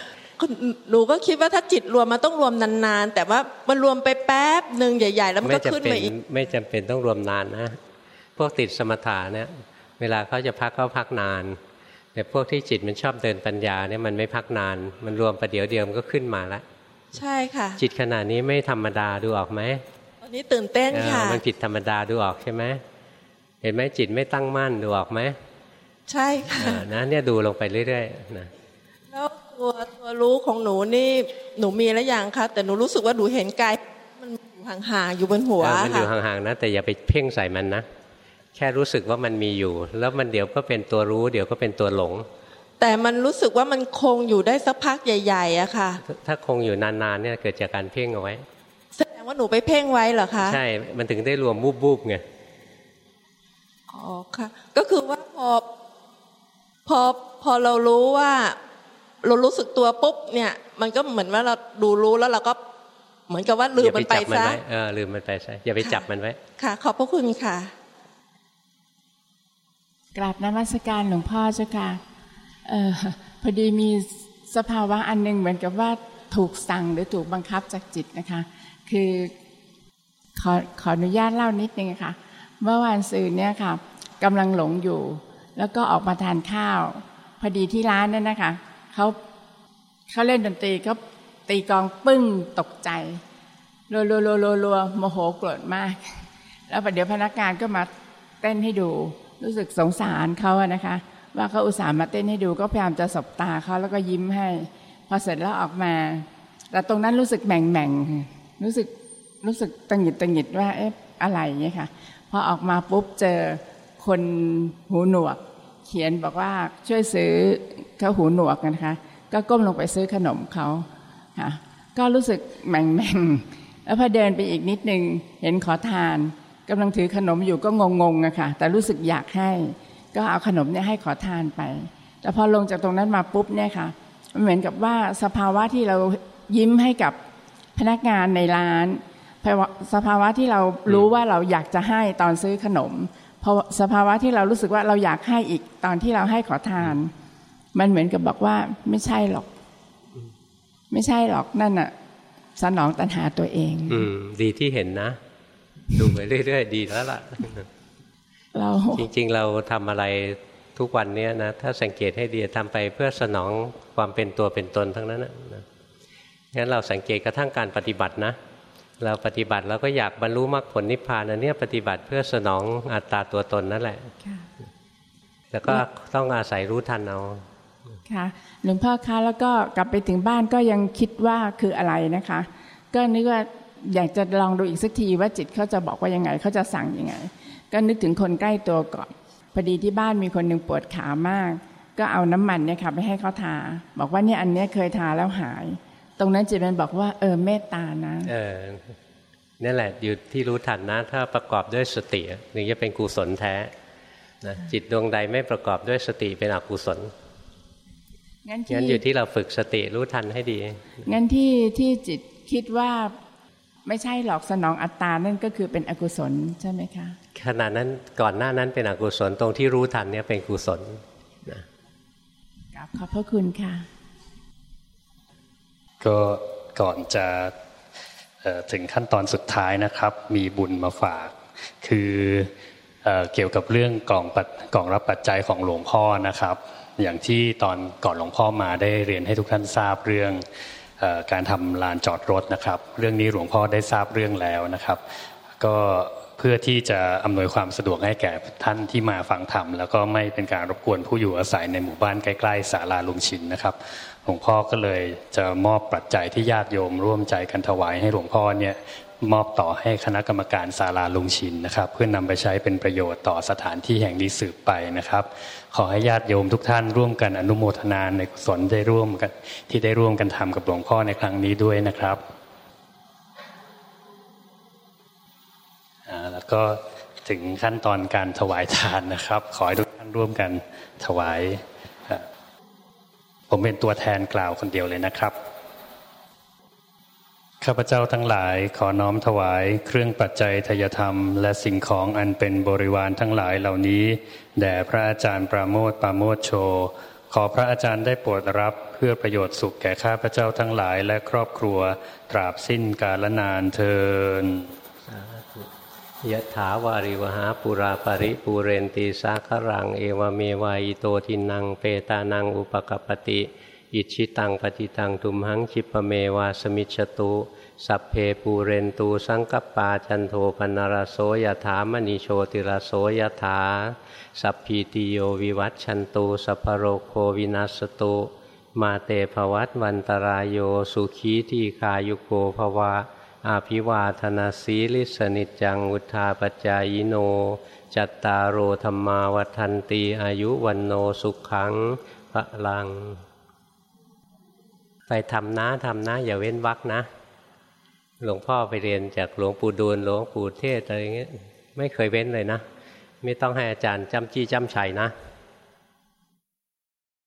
หนูก็คิดว่าถ้าจิตรวมมันต้องรวมนานๆ แต่ว่ามันรวมไปแป๊บหนึ่งใหญ่ ๆ แล้วมันก็ขึ้นมาอีก ไม่จำเป็นต้องรวมนานนะ พวกติดสมถะเนี่ย เวลาเขาจะพักเขาพักนาน แต่พวกที่จิตมันชอบเดินปัญญาเนี่ยมันไม่พักนาน มันรวมประเดี๋ยวเดียวมันก็ขึ้นมาแล้วใช่ค่ะ จิตขนาดนี้ไม่ธรรมดาดูออกไหมตอนนี้ตื่นเต้นค่ะมันผิดธรรมดาดูออกใช่ไหมเห็นไหมจิตไม่ตั้งมั่นดูออกไหมใช่ค่ะนะเนี่ยดูลงไปเรื่อยๆนะตัวตัวรู้ของหนูนี่หนูมีแล้วอย่างคะแต่หนูรู้สึกว่าหนูเห็นกายมันอยู่ห่างๆอยู่บนหัวมันอยู่ห่างๆนะแต่อย่าไปเพ่งใส่มันนะ แค่รู้สึกว่ามันมีอยู่ แล้วมันเดี๋ยวก็เป็นตัวรู้ เดี๋ยวก็เป็นตัวหลง แต่มันรู้สึกว่ามันคงอยู่ได้สักพักใหญ่ๆอะค่ะ ถ้าคงอยู่นานๆเนี่ยเกิดจากการเพ่งเอาไว้แสดงว่าหนูไปเพ่งไว้เหรอคะใช่มันถึงได้รวมบูบๆไงอ๋อค่ะ ก็คือว่าพอพอพอเรารู้ว่าเรารู้สึกตัวปุ๊บเนี่ย มันก็เหมือนว่าเราดูรู้แล้วเราก็เหมือนกับว่าลืมมันไปซะเออลืมมันไปซะอย่าไปจับมันไว้ค่ะ ขอบพระคุณค่ะ กราบนมัสการหลวงพ่อเจ้าค่ะออพอดีมีสภาวะอันหนึ่งเหมือนกับว่าถูกสั่งหรือถูกบังคับจากจิตนะคะ คือขอขออนุญาตเล่านิดนึงค่ะเมื่อวานซืนเนี่ยค่ะกำลังหลงอยู่ แล้วก็ออกมาทานข้าว พอดีที่ร้านนั่นนะคะเขาเขาเล่นดนตรีเขาตีกองปึ้งตกใจรัวรัวรัวรัวรัวโมโหโกรธมาก แล้วเดี๋ยวพนักงานก็มาเต้นให้ดู รู้สึกสงสารเขาอะนะคะ ว่าเขาอุตส่าห์มาเต้นให้ดูก็พยายามจะสบตาเขาแล้วก็ยิ้มให้ พอเสร็จแล้วออกมา แต่ตรงนั้นรู้สึกแหม่งแหม่งรู้สึกรู้สึกตังหิดตังหิดว่าเอ๊ะอะไรเงี้ยค่ะพอออกมาปุ๊บเจอคนหูหนวก เขียนบอกว่าช่วยซื้อเขาหูหนวกนะคะก็ก้มลงไปซื้อขนมเขาค่ะก็รู้สึกแม่งแม่งแล้วพอเดินไปอีกนิดนึงเห็นขอทาน กำลังถือขนมอยู่ก็งงๆอะค่ะ แต่รู้สึกอยากให้ ก็เอาขนมเนี่ยให้ขอทานไป แต่พอลงจากตรงนั้นมาปุ๊บเนี่ยค่ะมันเหมือนกับว่าสภาวะที่เรายิ้มให้กับพนักงานในร้าน สภาวะที่เรารู้ว่าเราอยากจะให้ตอนซื้อขนมพอสภาวะที่เรารู้สึกว่าเราอยากให้อีกตอนที่เราให้ขอทาน มันเหมือนกับบอกว่าไม่ใช่หรอก ไม่ใช่หรอกนั่นอะสนองตัณหาตัวเอง อืม ดีที่เห็นนะ ดูไปเรื่อยๆ ดีแล้วล่ะเราจริงๆ เราทำอะไรทุกวันนี้นะถ้าสังเกตให้ดีทำไปเพื่อสนองความเป็นตัวเป็นตนทั้งนั้นนะงั้นเราสังเกตกระทั่งการปฏิบัตินะ เราปฏิบัติเราก็อยากบรรลุมรรคผลนิพพานอันนี้ปฏิบัติเพื่อสนองอัตตาตัวตนนั่นแหละแล้วก็ต้องอาศัยรู้ทันเอาค่ะหลวงพ่อคะแล้วก็กลับไปถึงบ้านก็ยังคิดว่าคืออะไรนะคะ ก็นึกว่า อยากจะลองดูอีกสักทีว่าจิตเขาจะบอกว่ายังไงเขาจะสั่งยังไง ก็นึกถึงคนใกล้ตัวก่อนพอดีที่บ้านมีคนหนึ่งปวดขามาก ก็เอาน้ำมันเนี่ยค่ะไปให้เขาทา บอกว่าเนี่ยอันนี้เคยทาแล้วหาย ตรงนั้นจิตมันบอกว่า เออเมตตานะเออนี่แหละอยู่ที่รู้ทันนะ ถ้าประกอบด้วยสติถึงจะเป็นกุศลแท้นะจิตดวงใดไม่ประกอบด้วยสติเป็นอกุศลงั้นอยู่ที่เราฝึกสติรู้ทันให้ดี งั้นที่ที่จิตคิดว่า ไม่ใช่หลอกสนองอัตตานั่นก็คือเป็นอกุศลใช่ไหมคะขณะนั้นก่อนหน้านั้นเป็นอกุศลตรงที่รู้ทันเนี่ยเป็นกุศลนะขอบพระคุณค่ะ ก็ก่อนจะถึงขั้นตอนสุดท้ายนะครับ มีบุญมาฝาก คือเกี่ยวกับเรื่องกล่องปัดกล่องรับปัจจัยของหลวงพ่อนะครับ อย่างที่ตอนก่อนหลวงพ่อมาได้เรียนให้ทุกท่านทราบเรื่อง การทำลานจอดรถนะครับ เรื่องนี้หลวงพ่อได้ทราบเรื่องแล้วนะครับ ก็เพื่อที่จะอำนวยความสะดวกให้แก่ท่านที่มาฟังธรรม แล้วก็ไม่เป็นการรบกวนผู้อยู่อาศัยในหมู่บ้านใกล้ๆศาลาลุงชินนะครับหลวงพ่อก็เลยจะมอบปัจจัยที่ญาติโยมร่วมใจกันถวายให้หลวงพ่อเนี่ยมอบต่อให้คณะกรรมการศาลาลุงชินนะครับ เพื่อนำไปใช้เป็นประโยชน์ต่อสถานที่แห่งนี้สืบไปนะครับ ขอให้ญาติโยมทุกท่านร่วมกันอนุโมทนาในกุศลได้ร่วมกัน ที่ได้ร่วมกันทำกับหลวงพ่อในครั้งนี้ด้วยนะครับแล้วก็ถึงขั้นตอนการถวายทานนะครับ ขอให้ทุกท่านร่วมกันถวาย ผมเป็นตัวแทนกล่าวคนเดียวเลยนะครับ ข้าพเจ้าทั้งหลายขอน้อมถวายเครื่องปัจจัยทยธรรม และสิ่งของอันเป็นบริวารทั้งหลายเหล่านี้แด่พระอาจารย์ปราโมทปราโมทโช ขอพระอาจารย์ได้โปรดรับเพื่อประโยชน์สุขแก่ข้าพเจ้าทั้งหลายและครอบครัวตราบสิ้นกาลนานเทินยะถาวาริวหาปุราปริปูเรนตีสาครัง เอวเมวายโตทินังเปตานังอุปกปติ อิชิตังปฏิตังทุมหังชิปเมวาสมิชตุ สัพเพปูเรนตูสังกปาจันโทปนารโสยถามณีโชติรโสยถา สัพพีติโยวิวัตชันตูสัพโรโควินัสตุมาเตภวัตวันตรายโยสุขีที่คายุโกภวะ อาภิวาธนาสีลิสนิจังอุทาปจายโน จัตตารโอธรรมาวัันตีอายุวันโนสุขังพระลัง ไปทำนะทำนะ อย่าเว้นวักนะ หลวงพ่อไปเรียนจากหลวงปู่ดูลหลวงปู่เทศอะไรเงี้ยไม่เคยเว้นเลยนะ ไม่ต้องให้อาจารย์จำจี้จำชัยนะ